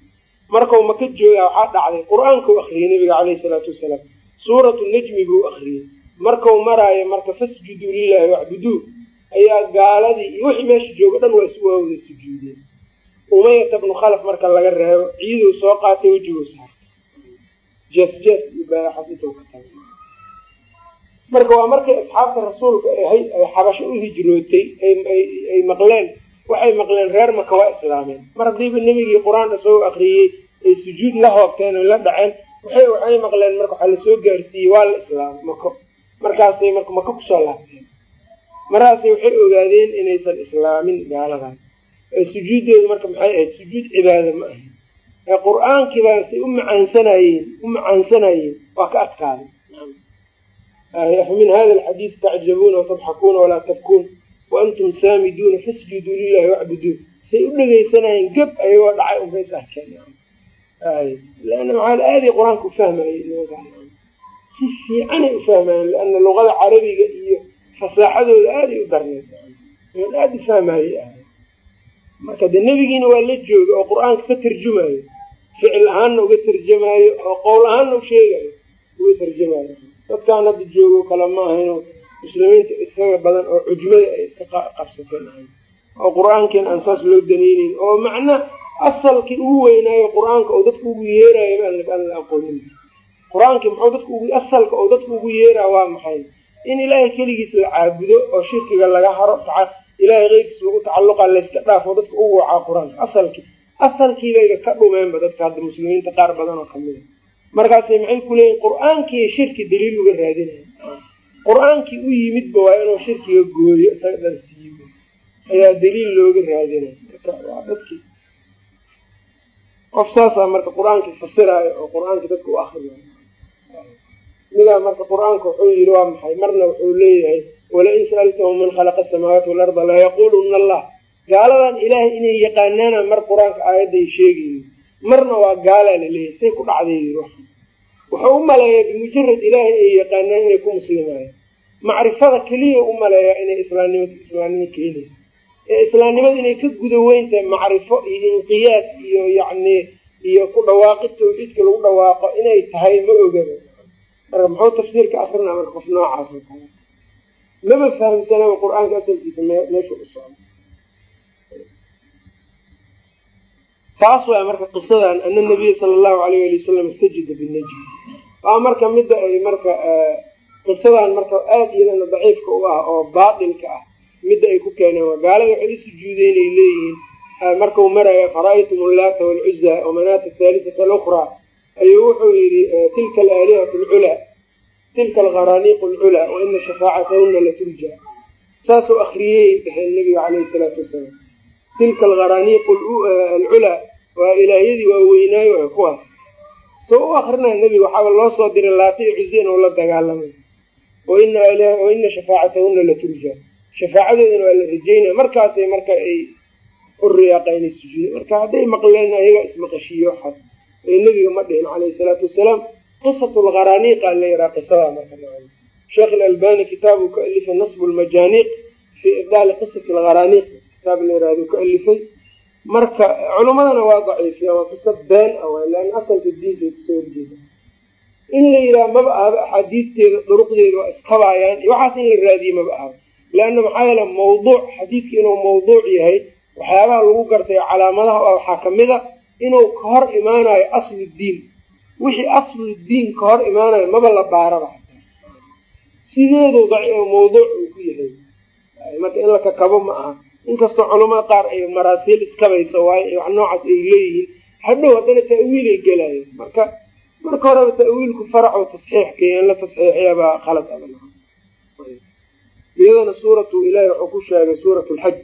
markau maka jooga waxaa dhacday qur'aankau akriyay nebiga caleyhi salaatu wasalaam. Suuratu najmi buu akriyey markau maraayo marka fasjuduu lilahi wacbuduu ayaa gaaladii iyo wixii meesha jooga dhan waa waawada sujuudeen umayata bnu khalaf marka laga reebo ciiduu soo qaatay wejiguu saartay jees jees iyo baaxas intuu ka tagay. Marka waa markay asxaabta rasuulka ahayd ay xabasho u hijrootay ay maqleen waxay maqleen reer maka waa islaameen. Mar haddiiba nebigii qur'aan isagoo akriyey ay sujuud la hoobteen o la dhaceen waxay waxay maqleen marka waxaa la soo gaarsiiyey waa la islaamay mako markaasay marka maka ku soo laabteen. Markaasay waxay ogaadeen inaysan islaamin gaaladan ee sujuuddeedu marka maxay ahayd sujuud cibaada ma ahayd ee qur'aankii baa say u macaansanayeen u macaansanayeen waa ka adkaaday. Afa min hada alxadiid tacjabuuna watadxakuuna walaa tabkuun waantum saamiduuna fasjuduu lilahi wacbuduu say u dhegeysanayeen geb ayagoo dhacay unbay is arkeen. Lana maxaa aaday qur'aanka ufahmayey si fiicanay ufahmayeen liana luqada carabiga iyo fasaaxadooda aaday u darneed man aada u fahmayey ah marka dee nebigiina waa la jooga oo qur'aanka ka tarjumaayo ficil ahaanna uga tarjamaayo oo qowl ahaanna u sheegayo uga tarjamaayo dadkaan hadda joogo kale ma ahayno muslimiinta iskaga badan oo cujmada ay iska qabsateen ahay. Oo qur'aankiina aan saas loo danayneyn oo macna asalkii ugu weynaayo qur'aanka oo dadka ugu yeerayo aan la aqoonin. Qur'aankii muxuu dadka asalka oo dadka ugu yeeraya waa maxay? In ilaahay keligiis la caabudo oo shirkiga laga haro ilaahay keyrkiis lagu tacalluqa layska dhaafo dadka ugu wacaa qur'aanka asalkii asalkiibayba ka dhumeenba dadka hadda muslimiinta qaar badan oo kamida markaasay maxay ku leeyihiin qur'aankii shirki daliil uga raadinaya. Qur'aankii u yimidba waa inuu shirkiga gooyo isaga dharsiiyo ayaa daliil looga raadinaya. Dadkii. Qof saasaa marka qur'aankii fasiraayo oo qur'aankii dadka u akriyayo midaa marka qur'aanka wuxuu yidhi waa maxay? Marna wuxuu leeyahay walain sa'altahum man khalaqa asamaawaati walarda layaquluna allah. Gaaladan ilaahay inay yaqaanaana mar qur'aanka aayadday sheegayo marna waa gaalaa la leeyahay say ku dhacday wuxuu u maleeyaa bimujarad ilaahay ay yaqaanaan inay ku muslimaayeen macrifada keliya u maleeyaa inay islaamnima islaamnimo keenaysa ee islaamnimada inay ka guda weyntahay macrifo iyo inqiyaad iyo yacni iyo ku dhawaaqid tawxiidka lagu dhawaaqo inay tahay ma ogaba. Marka muxuu tafsiirka akrinaa marka qof noocaas maba fahamsanaba qur'aanka asalkiisa meesha u socdo. Taas waa marka qisadan ana nabiya sala allahu alayh ali wasalam istajida binajmi waa marka midda ay marka qisadan marka aada iyadana daciifka u ah oo baatilka ah midda ay ku keeneen waa waxay u sujuudeen ay leeyihiin markau maraya fara'aytum ullaata walcuza wamanaata athaalithata alukhraa ayuu wuxuu yidhi tilka alaalihatu alculaa tilka algharaniiqu alculaa wa ina shafaacatahuna laturja saasuu akriyey dhaheen nabiga caleyhi salaatu wasalaam tilka algharaniiqu alculaa waa ilaahyadii waa weynaayo waa kuwaas soo u akrinaya nebiga waxaaba loo soo diray laata iyo cuze inuu la dagaalamay wa ina shafaacatahuna laturja shafaacadoodana waa la rajeynaya markaasay marka ay u riyaaqaynay sujuuda marka hadday maqleen ayaga ismaqashiiye waxaas ee nebiga ma dhihin caleyhi salaatu wasalaam qisatu lgharaniiqa la yaraa qisadaa marka sheekh ilalbani kitaabuu ka alifay nasbu lmajaaniiq fii ibdaali qisati algharaniiq kitaab la yaraadu ka alifay. Marka culimadana waa daciifiya waa qiso been ah waay leanna asalka diinta ka soo horjeeda. In la yidhaha maba ahaba axaadiisteeda duruqdeeda waa iskabaayaan iyo waxaas in la raadiye maba ahaba leanna maxaa yeele mawduuc xadiidka inuu mawduuc yahay waxyaabaha lagu gartay calaamadaha waxaa ka mid a inuu ka hor imaanayo aslu diin wixii aslu diin ka hor imaanayo maba la baaraba sideedu mawduuc uu ku yahay. Marka in la kakabo ma aha. Inkastoo culamada qaar ay maraasiil iskabaysa waayo wax noocaas ay leeyihiin hadhow haddana ta'wiilay gelayen marka marka horeba ta'wiilku faraco tasxiix keeyan la tasxiixiyabaa aba iyadana suuratu ilahi wuxuu ku sheegay suurat lxaj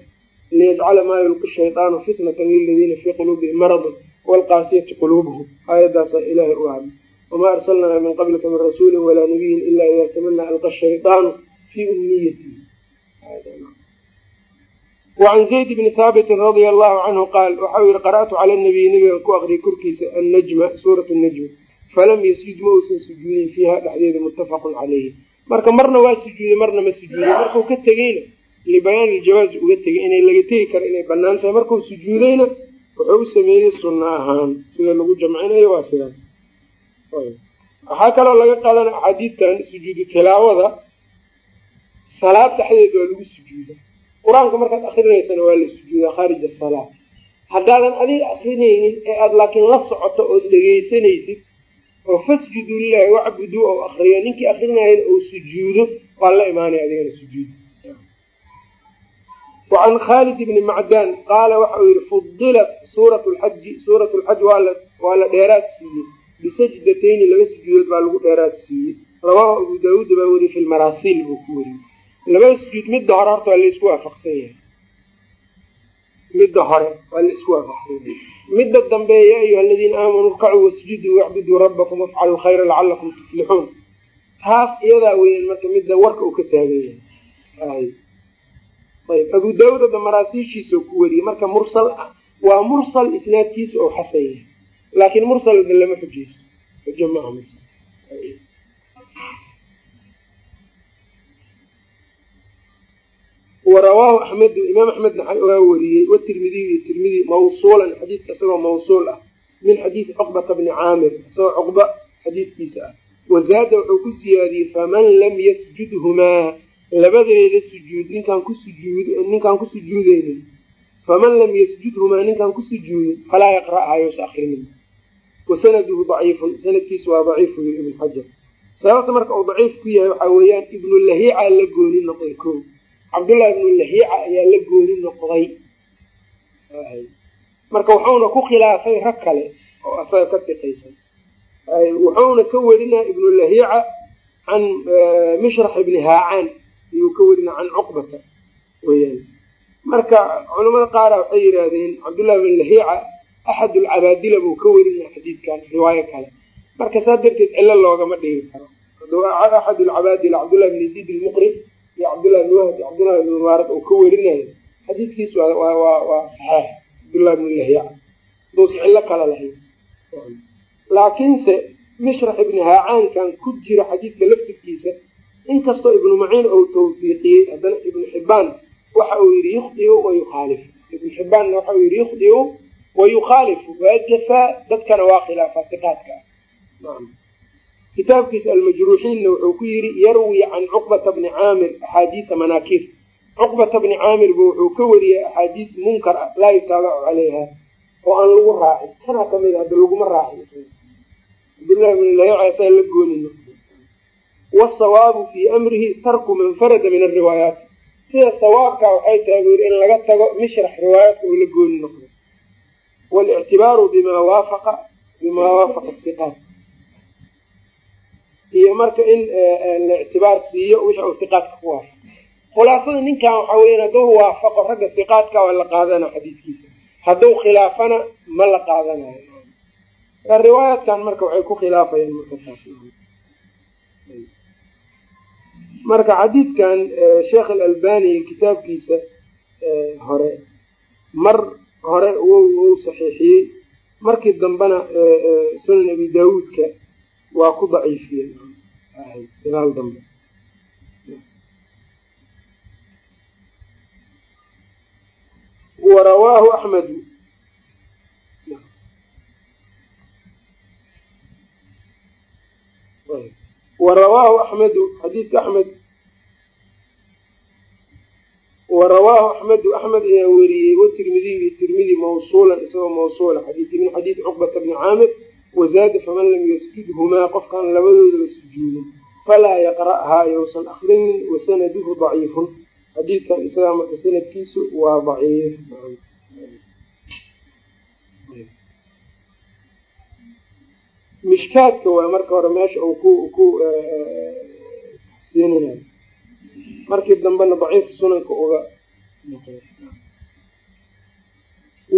liyajcala maa yulqi shaydaanu fitnatan liladiina fii quluubihim maradun waalqaasiyati quluubuhum aayaddaasa ilahay u hadlay wamaa arsalnaa min qablika min rasuulin walaa nabiyin ila ida tamanaa alqa shaydaanu fii umniyatihi wacan zayd bni haabitin radia allahu canhu qaal waxau yihi qara'tu cala nabiyi nabigan ku aqriyay korkiisa annajma suurat najmi falam yasjud ma uusan sujuudin fiiha dhexdeeda muttafaqun caleyhi marka marna waa sujuuday marna ma sujuuday markuu ka tegeyna libayaan iljawaazi uga tegay inay laga tegi karo inay bannaan tahay markuu sujuudayna wuxuu u sameeyey sunno ahaan sida lagu jamcinayo waa sidaas waxaa kaloo laga qaadana axaadiistan sujuudu tilaawada. Salaad dhexdeed waa lagu sujuuda. Qur'aanka markaad akrinaysana waa la sujuudaa khaarij asalaa haddaadan adiga akrinaynin ee aada laakiin la socoto ood dhegeysanaysid oo fasjuduu lilahi wacbuduu ou akriyo ninkii akrinayana ou sujuudo waa la imaanaya adigana sujuud wacan khaalid ibni macdaan qaala waxa uu yihi fudilat suurat lxaji suurat lxaj waa la dheeraad siiyey bisajdatayni laba sujuudood baa lagu dheeraad siiyey rawaahu abu daawuud baa weriye fi lmaraasiil buu ku weriyey labada sujuud midda hore horta waa la isku waafaqsan yahay midda hore waa la isku waafaqsan yahay midda dambe yaa ayuha aladiina aamanuu irkacuu wasjuduu wacbuduu rabbakum wafcalu lkhayra lacalakum tuflixuun taas iyadaa weeyaan marka midda warka uu ka taagan yahay ayb abu daawuud hadda maraasiishiisa ku weriyey marka mursal waa mursal isnaadkiisa oo xasan yahay. Laakiin mursal da lama xujeyso xujo maaha mursal. Warawaahu axmedu imaam axmedna waa weriyey watirmidiy iyo tirmidi mawsuulan xadiidka isagoo mawsuul ah min xadiidi cuqbata bni caamir isagoo cuqba xadiidkiisa ah. Wazaada wuxuu ku siyaadiyey faman lam yasjudhumaa labadeeda sujuud ninkaan ku sujuud ninkaan ku sujuudeynin faman lam yasjudhumaa ninkaan ku sujuudin falaa yaqra'hayos akrinin wasanaduhu daciifun sanadkiisu waa daciifu yiri ibn xajar sababta marka uu daciif ku yahay waxaa weeyaan ibnu lahiica la gooni noqday ko cabdullahi ibnu lahiica ayaa la gooni noqday. Marka wuxuuna ku khilaafay rag kale oo asaga ka tiqaysan. Wuxuuna ka werinaa ibnu lahiica can mishrax ibni haacaan ayuu ka werinaa can cuqbata weyaan marka culamada qaara waxay yidhaahdeen cabdullahi ibn lahiica axad ulcabaadila buu ka werinaa xadiidkan riwaayo kale. Marka saa darteed cilo loogama dhigi karo. Axad ulcabaadila cabdullahi bn zid ilmuqrib iyo cabdullahi bn wahd iyo cabdullahi bn mubaarak uu ka werinayo xadiidkiis waa saxeex cabdullahi bn lahiica. Duusa cilo kale lahayn. Laakiinse mishrax ibni haacaankan ku jira xadiidka laftirkiisa inkastoo ibnu maciin ou tawfiiqiyey haddana ibnu xibaan waxa uu yidhi yukhdiu wa yukhaalifu. Ibnu xibaanna waxa uu yidhi yukhdiu wa waa jafaa dadkana waa khilaafa siqaadka ah kitaabkiisa almajruuxiinna wuxuu ku yidhi yarwi can cuqbata bni caamir axaadiisa manaakiir cuqbata bni caamir bu wuxuu ka wariyey axaadiis munkar ah laa yutaabacu caleyha oo aan lagu raacin. Kanaa ka mid a hadda laguma raacin cabdullahi bn la gooni noqday wasawaabu fii amrihi tarku man farada min ariwaayaati sida sawaabka waxay tahay buu yidhi in laga tago mishrax riwaayaadka oo la gooni noqdo walictibaaru bimaa waafaqa bimaa waafaqa iqaad iyo marka in la ictibaar siiyo wixii uu iqaadka ku waafaqo khulaasada ninkan waxaa weyan hadduu waafaqo ragga iqaadka waa la qaadana xadiidkiisa hadduu khilaafana ma la qaadanayo riwaayaadkan marka waxay ku khilaafayaan marka taas marka xadiidkan sheekh alalbani kitaabkiisa hore mar hore wuu saxiixiyey. Markii dambena sunan abi daawuudka waa ku daciifiyey. Ilaal dambe. Warawaahu axmedu warawaahu axmedu xadiidka axmed warawaahu axmedu axmed ayaa weriyey watirmidiy iyo tirmidi mawsuulan isagoo mawsuula xadiidki min xadiidi cuqbata bni caamir wazaada faman lam yasjudhumaa qofkaan labadoodaba sujuudin falaa yaqra'haa yousan akrinin wasanaduhu daciifun xadiidkan isagaa marka sanadkiisu waa daciif mishkaadka waa marka hore meesha uu ku ku siininayo markii dambena daciif sunanka uga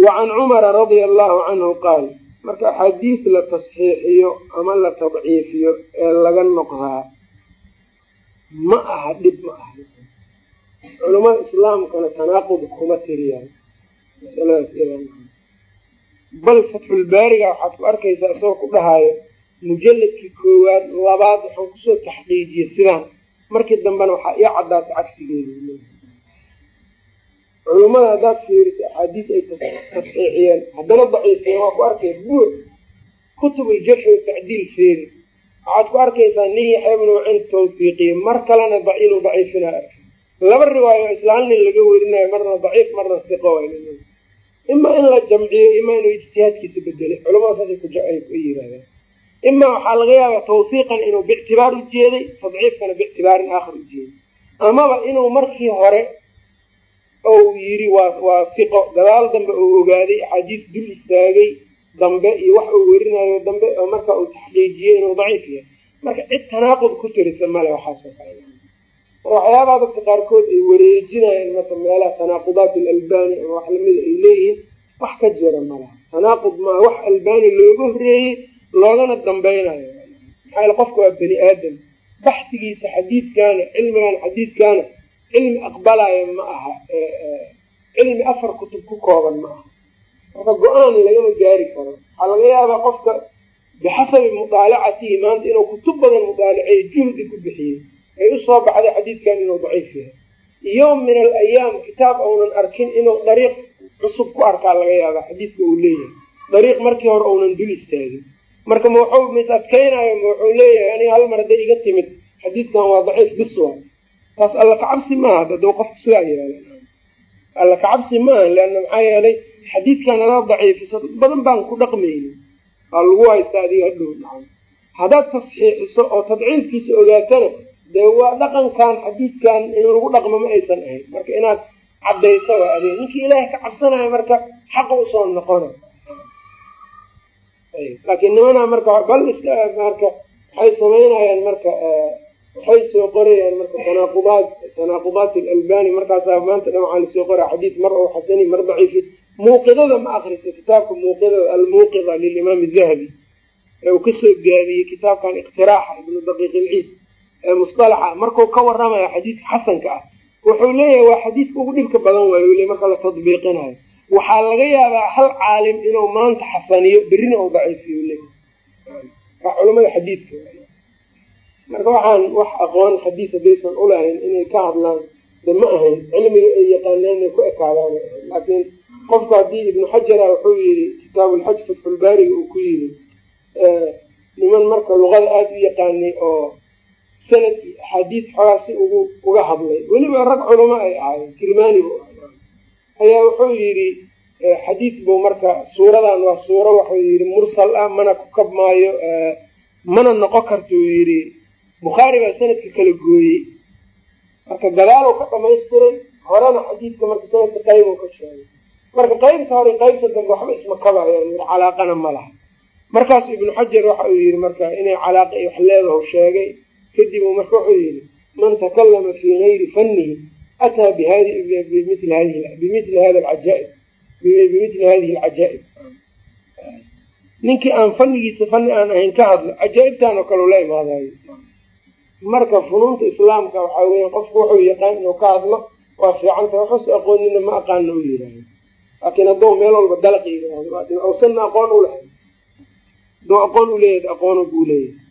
wa can cumara radia allahu canhu qaal marka axaadiis la tasxiixiyo ama la tadciifiyo ee laga noqdaa ma aha dhib ma aha culamada islaamkana tanaaqud kuma tiriyaan. Masaladaas bal fatxulbaariga waxaad ku arkaysaa isagoo ku dhahaayo mujalladkii koowaad labaad waxaan ku soo taxqiijiyey sidaan. Markii dambena waxaa ii caddaatay cagsigeeda. Culummada haddaad fiiriso axaadiis ay tasxiixiyeen. Haddana daciifiyeen waa ku arkay buur kutubuljarxi watacdiil feeri waxaad ku arkaysaa nin yaxya ibnu macin tawfiiqiye mar kalena inuu daciifina arkay laba riwaayo isla hal nin laga werinayo marna daciif marna siqo ima in la jamciyo ima inuu ijtihaadkiisa bedelay culamada saasay ku yirahdeen ima waxaa laga yaabaa tawsiiqan inuu biictibaar u jeeday tadciifkana biictibaarin aakhar u jeeday. Amaba inuu markii hore ou yiri waa waa fiqo. Gadaal dambe uu ogaaday axaadiis dul istaagay dambe iyo wax uu werinayo dambe oo marka uu taxqiijiyey inuu daciif yahay. Marka cid tanaaqud ku tirisa male waxaasoo kale waxyaabaha dadka qaarkood ay wareejinayaan marka meelaha tanaaqudaat alalbani ama wax lamida ay leeyihiin wax ka jira malaha tanaaqud maa wax albani looga horeeyey loogana dambeynayo maxaa qofka waa bani aadam. Baxsigiisa xadiidkaana cilmigan xadiidkaana cilmi aqbalaya ma aha cilmi afar kutub ku kooban ma aha. Marka go'aan lagama gaari karo. Waxaa laga yaabaa qofka bixasabi mudaalacatihi maanta inuu kutub badan mudaalacey juhdi ku bixiyey ay u soo baxday xadiidkan inuu daciif yahay. Yowm min alayaam kitaab uunan arkin inuu dariiq cusub ku arkaa laga yaaba xadiidka uu leeyahay. Dariiq markii hore uunan dul istaagin. Marka ma waxuu mis adkaynayo ma wuxuu leeyahay aniga hal mar hadday iga timid xadiidkan waa daciif bis waay taas alla kacabsi maaha haduu qofku sidaa yihahda alla kacabsi maaha leanna maxaa yeelay xadiidkan nala daciifiso dad badan baan ku dhaqmaynin. Waa lagu haystaa adiga hadhow nacan haddaad tasxiixiso oo tadciifkiisa ogaatana dee waa dhaqankan xadiidkan in lagu dhaqmo ma aysan ahayn. Marka inaad caddayso waa adeeg ninkii ilaahay ka cabsanaya marka xaqa u soo noqona laakiin nimanaa marka bal iska marka waxay samaynayaan marka waxay soo qorayaan marka tanaaqudaat tanaaqudaat alalbani markaasaa maanta dhan waxaa la soo qoraa xadiid mar oo xasani mar daciifi. Muuqidada ma akrisa kitaabka muuqidada almuuqida lilimaam dahabi ee uu ka soo gaabiyey kitaabkan iqtiraaxa ibnu daqiiq ilciid musalaxa markuu ka waramaya xadiidka xasanka ah wuxuu leeyahay waa xadiidka ugu dhibka badan waayo le marka la tadbiiqinayo. Waxaa laga yaabaa hal caalim inuu maanta xasaniyo berrina uu daciifiyo le waa culamada xadiidka. Marka waxaan wax aqoon xadiis haddaysan ulahayn inay ka hadlaan de ma ahayn cilmiga ay yaqaaneen inay ku ekaadaan. Laakiin qofku haddii ibnu xajara wuxuu yidhi kitaabulxaj fatxulbaariga uu ku yidhi niman marka luqada aada u yaqaanay oo sanad axaadiis xoogaa si ugu uga hadlay. Weliba rag culamo ay ahaayeen kirmani bu ayaa wuxuu yidhi xadiid buu marka suuradan waa suuro waxuu yidhi mursal ah mana ku kabmaayo mana noqon kartuu yidhi. Bukhaari baa sanadka kala gooyey. Marka gadaalow ka dhamaystiray horena xadiidka marka sanadka qaybu ka sheegay. Marka qaybta hore qaybta dambe waxba isma kabayaan yii calaaqana ma laha. Markaasu ibnu xajar waxa uu yihi marka inay calaaqa wax leedaho sheegay kadib uu marka wuxuu yihi man takalama fii gayri fannihi ataa bimili hada alcajaaib bimithli hadihi alcajaa'ib. Ninkii aan fannigiisa fanni aan ahayn ka hadlo cajaa'ibtan oo kale ula imaadayo marka funuunta islaamka waxaa weya qofku wuxuu yaqaan inuu ka hadlo waa fiicanta waxuusa aqoonina ma aqaana u yihahdo laakiin hadduu meel walba dalaq yihahdo awsanna aqoon u lahay hadduu aqoon u leeyahay aqoon buu leeyahay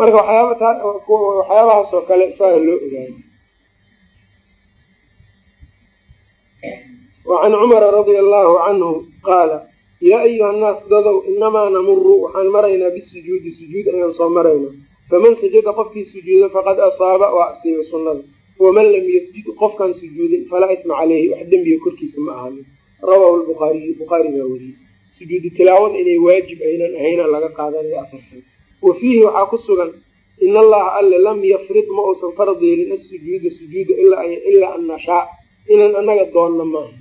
marka waxyaabahaas oo kale saa loo ogaayo wacan cumara radia allahu canhu qaala yaa ayuha nnaas dadow inamaa namuru waxaan maraynaa bisujuudi sujuud ayaan soo maraynaa faman sajada qofkii sujuudo faqad asaaba waa asiibay sunnada. Waman lam yasjud qofkaan sujuudin falaa isma caleyhi wax dembiga korkiisa ma ahanin rawahu lbukhaariyu bukhaari baa weriyey sujuudu tilaawada inay waajib aynan ahayna laga qaadanayo afarkan wa fiihi waxaa ku sugan in allaha alle lam yafrid ma uusan farad yeelin asujuuda sujuuda ilaa an nashaa. Inaan anaga doonno maaha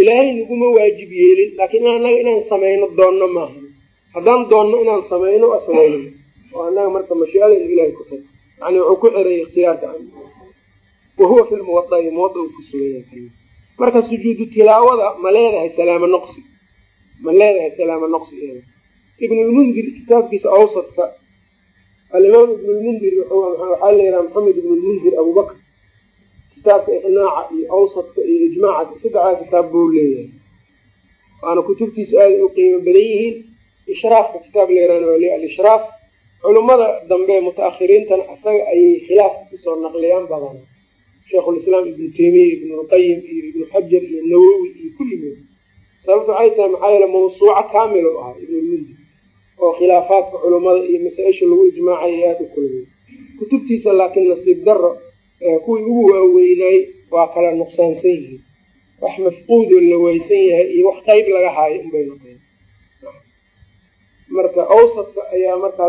ilaahay naguma waajib yeelin laakiin anaga inaan samayno doonno maaha haddaan doonno inaan samayno waa samayno. Oo anaga marka mashiiada inu ilahay ku xir. Yani wuxuu ku xiray ikhtiyaarka. Wahuwa fi lmuwadai muwada uu ku sugan marka sujuudu tilaawada ma leedahay salaamo noqsi. Ma leedahay salaamo noqsi ibnulmundir kitaabkiisa awsadka alimaam ibnulmundir waxaa la yidhaha maxamed ibnulmundir abubakr kitaabka iqnaaca iyo awsadka iyo ijmaaca saddexdaa kitaab buu leeyahay. Waana kutubtiisa aaday u qiimo badan yihiin. Ishraafka kitaab la yihahna waa le alishraaf culummada dambe muta-akhiriintana isaga ayay khilaafka ku soo naqliyaan badana sheikhulislaam ibnu taymiya ibnu lqayim iyo ibnu xajar iyo nawowi iyo kulligood sababta waxay tahay maxaa yeele mawsuuco kaamil u ahaa ibnulmundir oo khilaafaadka culummada iyo masaa-isha lagu ijmaacay aada u kulmay kutubtiisa laakiin nasiib daro kuwii ugu waaweynaay waa kala nuqsaansan yihiin. Wax mafquudoo la waysan yahay iyo wax qeyb laga haayo unbay noqdeen. Marka awsadka ayaa marka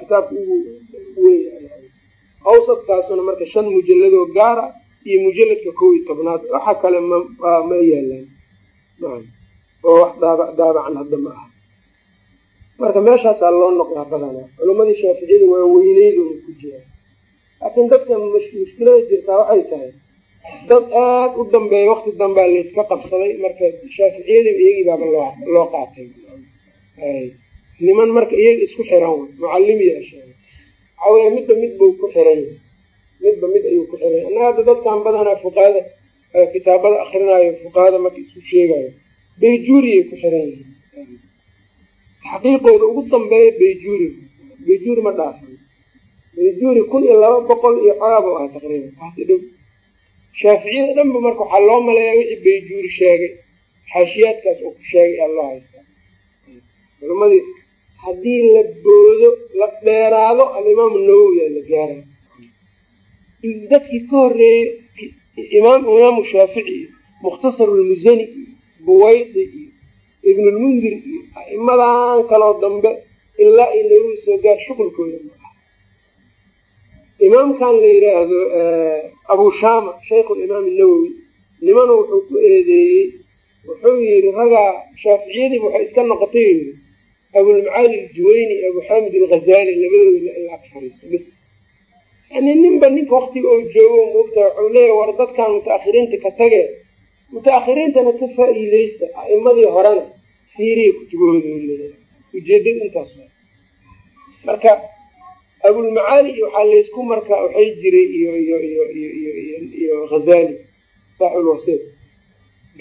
kitaabka ugu weyn awsadkaasuna marka shan mujalladoo gaara iyo mujalladka kow iyo tobnaad waxa kale ma ma yaalaan. Oo wax daaba daabacan hadda ma aha marka meeshaasaa loo noqdaa badanaa culammadii shaaficiyada waa weyneyda u ku jira. Laakiin dadka mushkilada jirtaa waxay tahay dad aada u dambeeya wakti dambaa layska qabsaday marka shaaficiyada iyagii baaba loo loo qaatay. Niman marka iyaga isku xiran way mucallim yeesheega waxawey midba mid buu ku xiran midba mid ayuu ku xiran annaga hadda dadkan badanaa fuqahada kitaabada akrinaayo fuqahada marka isku sheegayo bayjuuriyay ku xiran yihiin taxqiiqooda ugu dambeeya bayjuuri bayjuuri ma dhaafan bayjuuri kun iyo laba boqol iyo xogaaba ah taqriiban. Waasi dhow shaaficiyada dhanba marka waxaa loo maleeyaa wixii bayjuuri sheegay. Xaashiyaadkaas uu ku sheegay aa loo haystaa culamadii haddii la boodo la dheeraado alimaamu nawowi aa la gaara dadkii ka horeeyey imaam imaamu shaafici iyo mukhtasar lmusani iyo buwaydi iyo ibnulmundir iyo a'imadan kaloo dambe ilaa ay nagu soo gaar shuqulkooda. Ma imaamkan la yidhaahdo abu shama shaykhu imaam nawowi nimanu wuxuu ku eedeeyey wuxuu yidhi ragaa shaaficiyadiiba waxay iska noqotay abulmacaali aljuwayni abu xamid alghazali labadooda in la ag fariisto bis yani ninba ninka waktiga oo joogo moogta waxuu leeyahy war dadkan muta-akhiriinta ka tage muta-akhiriintana ka faa'iideysta a'imadii horena fiiriya kutubahooda leeyahay ujeedada intaas marka abulmacaali iyo waxaa laysku marka waxay jiray iyo iyo iyo iyo iyo iyo ghazali saaxibulwasiil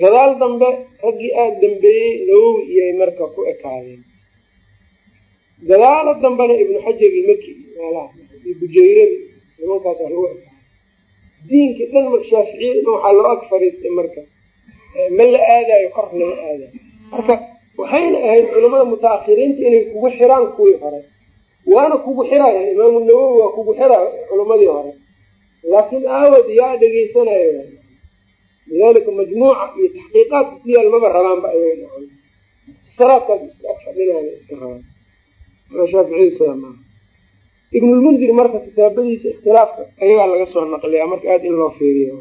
gadaal dambe raggii aada dambeeyey nawowi iyay marka ku ekaadeen. Gadaalo dambena ibnu xajar ilmaki meelaha iyo bujayradi nimankaas waa lagu ekaaday diinka dhan marka waxaa loo ag fariistay marka. Ma la aadayo kor lama aadayo marka waxayna ahayd culamada muta-akhiriinta inay kugu xiraan kuwii hore. Waana kugu xiraya imaamu nawowi waa kugu xira culamadii hore. Laakiin aawad yaa dhegeysanaya lidalika majmuuca iyo taxqiiqaadka ku yaal maba rabaanba ayaga salaadkaas iska iska rabaan. Shaaficiyada maaha ibnulmundir marka kitaabadiisa ikhtilaafka ayagaa laga soo naqliyaa marka aada in loo fiiriyo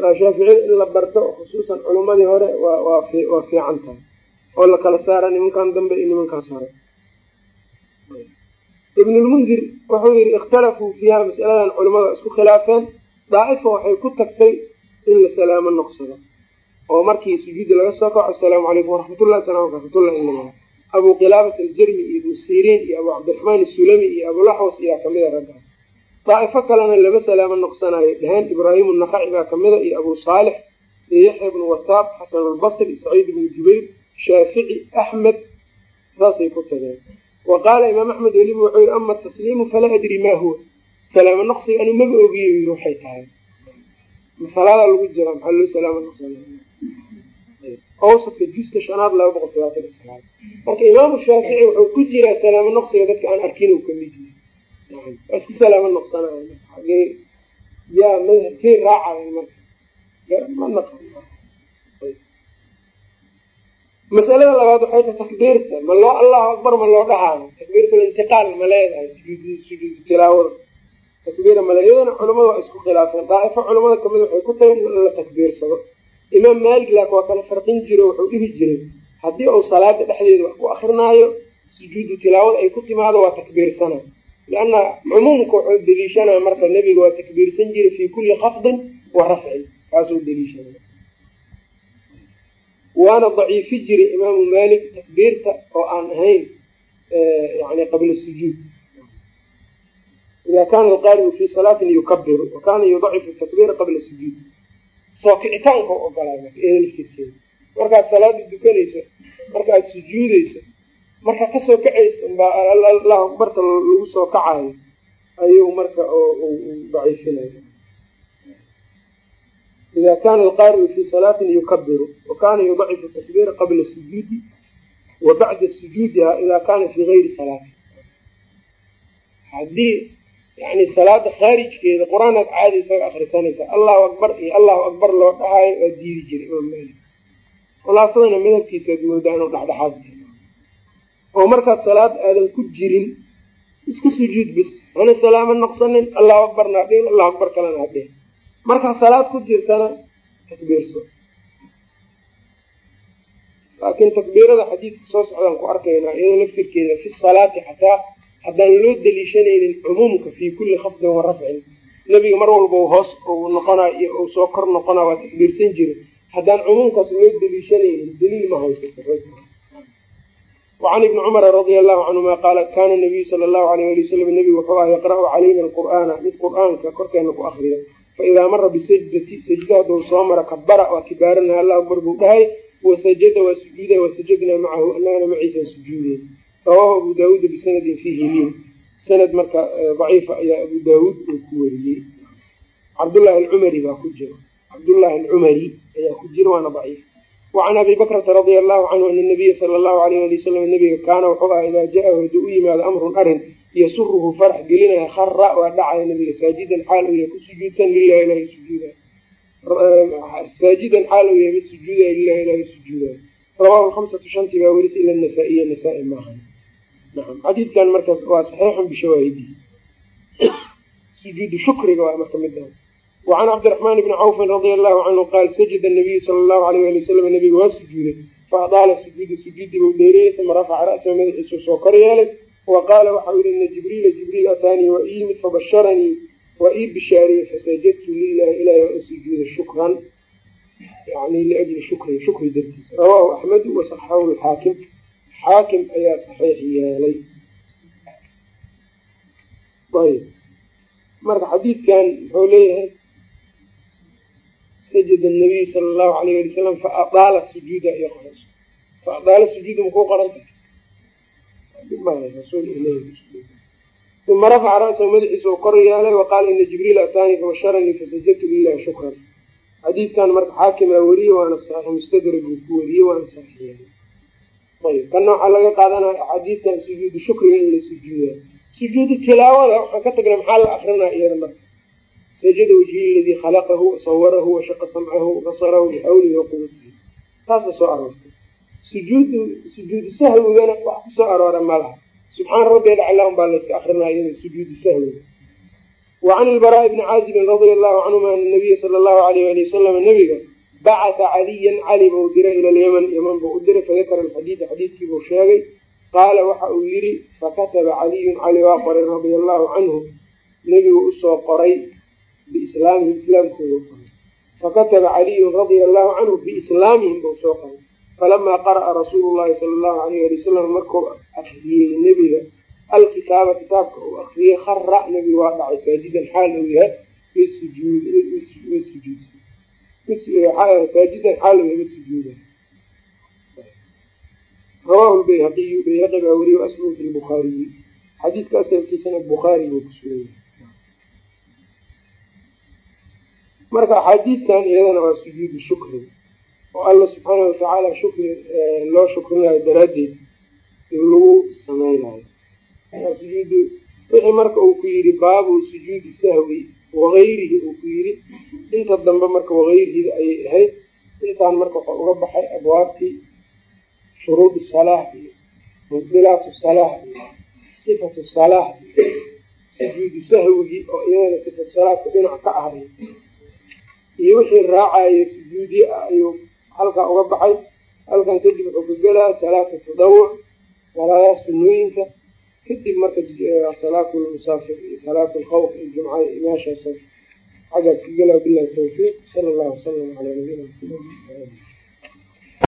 shaaficiyada in la barto khusuusan culimadii hore waa fiican tahay. Oo la kala saara nimankan dambe iyo nimankaas hore. Ibnulmundir wuxuu yihi ikhtalafuu fiiha masaladan culimada isku khilaafeen. Daa'ifa waxay ku tagtay in la salaamo noqsado. Oo markii sujuudda laga soo kaco asalaamu calaykum waraxmatullah asalam raxmatullah in la abu qilaabat aljarmi iyo ibnu siriin iyo abu cabdiraxmaan isulami iyo abulaxwas iyaa kamida ragga daa'ifo kalena laba salaamo noqsanayo dhaheen ibraahim nakaci baa kamida iyo abu saalix iyo yaxya ibnu wataab xasan albasri saciid ibnu jubayr shaafici axmed saasay ku tageen. Wa qaala imaam axmed weliba wuxuu yihi ama tasliimu falaa adri ma huwa. Salaamo noqsiga anu maba ogiyo yiri waxay tahay. Masalaada lagu jira maxaa loo salaamo noqsana awsadka juska shanaad laba boqol sagaal. Marka imaamu shaafici wuxuu ku jiraa salaamo noqsiga dadka aan arkin u ka mid yahay isku salaamo noqsanayo agee yaa madhabkey raacayo marka masalada labaad waxay tahay takbiirta ma loo allahu akbar ma loo dhahaayo takbiiratulintiqaal ma leedahay sujuud sujuudu tilaawada. Takbiira male iyadana culamada waa isku khilaafeen daa'ifo culamada ka mid waxay ku tahay in la takbiirsado. Imaam maalik laakin waa kala farqin jiro wuxuu dhihi jiray haddii uu salaada dhexdeeda wax ku akrinaayo sujuudu tilaawada ay ku timaado waa takbiirsana lianna cumuumka wuxuu deliishanaya marka nebiga waa takbiirsan jiray fii kulli khafdin wa rafcin kaasuu deliishanaya waana daciifi jiray imaamu maalik takbiirta oo aan ahayn yani qabla sujuud ida kana alqaaribu fi salaatin yukabiru wa kana yudacifu takbiira qabla sujuud soo kicitaanka u ogolaa laftirkeeda markaad salaada dukanayso markaad sujuudeyso markaa ka soo kacaysa baa lagu soo kacayo ayuu marka daciifinaya ida kana alqaaribu fi salaatin yukabiru wa kana yudacifu takbiira qabla sujuudi wa bacda sujuudiha ida kana fi gayri salaati haddii yani salaada khaarijkeeda qur'aanaad caadi isaga akrisanaysa allahu akbar iyo allahu akbar loo dhahayo waa diidi jiray imaam maalik khulaasadana madhabkiisaad moodaa inuu dhexdhexaad oo markaad salaad aadan ku jirin isku sujuud bis. Ana salaamo noqsanin allahu akbarna hadhin allahu akbar kalena hadhin markaa salaad ku jirtana takbiirso laakiin takbiirada xadiidka soo socdaan ku arkaynaa iyadoo laftirkeeda fi salaati xataa haddaan loo deliishanaynin cumuumka fii kulli khafdin wa rafcin. Nebiga mar walba hoos u noqonaa iyo u soo kor noqonaa waa takbiirsan jira haddaan cumuumkaas loo deliishanaynin daliil ma haysato wacan ibni cumara radia allahu canhuma qaala kana nabiyu sala allahu alayh ali wasalam nebigu wuxuu ah yaqra'u calayna alqur'aana mid qur'aanka korkeena ku akriya faidaa mara bisajdati sajda hadduu soo mara kabara waa kibaarana allah akbar buu dhahay wasajada waa sujuuda wasajadnaa macahu annagana maciisaan sujuudeen rawahu abu daawuuda bisanadin fiihi liin sanad marka daciifa ayaa abu daawuud uu ku wariyey cabdullaahi alcumari baa ku jira cabdullaahi alcumari ayaa ku jira waana daciif wacan abi bakrata radia allahu canhu ana nabiya sala allahu alayh ali wasalam nabiga kaana wuxuu aha idaa jaahu hadduu u yimaado amrun arrin yasuruhu farax gelinaya khara waa dhacaya nabiga saajidan xaal uu yahay ku sujuudsan lilahi ilahi sujuuda saajidan xaal uu yahay mid sujuudaya lilahi ilahi sujuudaya rawahu hamsatu shanti baa weris ila nasaa-iya nasaa-i maaha nacam xadiidkan markaas waa saxiixun bishawaahidi sujuudu shukriga waa marka mid wacan cabdiraxmaan bni cawfin radia allahu canhu qaal sajada nabiyu sala allahu alayh ali wasalam nabiga waa sujuuday fa adaala sujuuda sujuudi buu dheereeyey uma rafaca ra'sahu madaxiisuu soo kor yeelay wa qaala waxau yihi ina jibriila jibriil ataanii waa ii yimid fabasharanii waa ii bishaariyey fasajadtu lilahi ilahi waa u sujuuday shukran yani liajli shukri shukri dartiisa rawaahu axmedu wasaxahu lxaakim xaakim ayaa saxiix yeelay marka xadiidkan muxuu leeyahay sajada nabiyu sala allahu alayh ali wasalam fa adaala sujuuda iyo qorayso fa adaala sujuuda makuu qoranta uma rafaca ra'sahu madaxiisa oo kor yeelay wa qaala ina jibriil ataanii fabasharanii fasajadtu lilahi shukran xadiidkan marka xaakimaa weriye waana saxiix mustadrag uu ku weriyey waana saxiix ayb kana waxaa laga qaadanaya xadiidkan sujuudu shukriga in la sujuuda sujuudu tilaawada waxaan ka tagnay maxaa la akrinaa iyada marka sajada wajhihi aladii khalaqahu sawarahu washaqa samcahu basarahu bixawlihi waquwatihi taasa soo aroortay sujuudu sujuudu sahwigana wax ku soo aroora malaha subxaana rabbi alaclaa un baa layska akrinaa iyada sujuudu sahwiga wacan ilbaraa bni caazibin radia allahu canhuma ana nabiya sala allahu alayh ali wasalam nabiga bacata caliyan cali buu diray ila lyaman yaman buu u diray fadakara alxadiida xadiidkii buu sheegay qaala waxa uu yidhi fakataba caliyun cali waa qoray radia allahu canhu nebigu u soo qoray biislaamihim islaamkooda qoray fakataba caliyun radia allahu canhu biislaamihim buu soo qoray falamaa qara'a rasuulu llahi sala allahu alayh ali wasalam markuu akriyey nebiga alkitaaba kitaabka uu akriyey khara nebigu waa dhacay saajidan xaal uu yahay saajidan xaal uu yahay sujuuda rawahu lbayhaqiyu bayhaqi baa weriye asluhu fi lbukhaariyi xadiidka asalkiisana bukhaari buu ku sugan yahay marka axaadiidtan iyadana waa sujuudu shukri oo alla subxaana watacaala shukri loo shukrinayo daraaddeed lagu sameynayo sujuudu wixii marka uu ku yidhi baabu sujuudi sahwi wagayrihi uu ku yidhi. Inta dambe marka wagayrihida ayay ahayd. Intaan marka waxaa uga baxay abwaabtii shuruud salaah iyo mubdilaatu salaah iyo sifatu salaah. Iyo sujuudu sahwigii oo iyadana sifatu salaadka dhinac ka ahay iyo wixii raacayo sujuudi ah ayuu halkaa uga baxay. Halkan kadib wuxuu ka gelaa salaatu tadawuc salaadaha sunooyinka kadib marka salaatu lmusaafir iyo salaatu lkhawf iyo jumcada iyo xaggaas ka gelaa bilahi tawfiiq sala allahu wasalam calaa nabiyina maxamed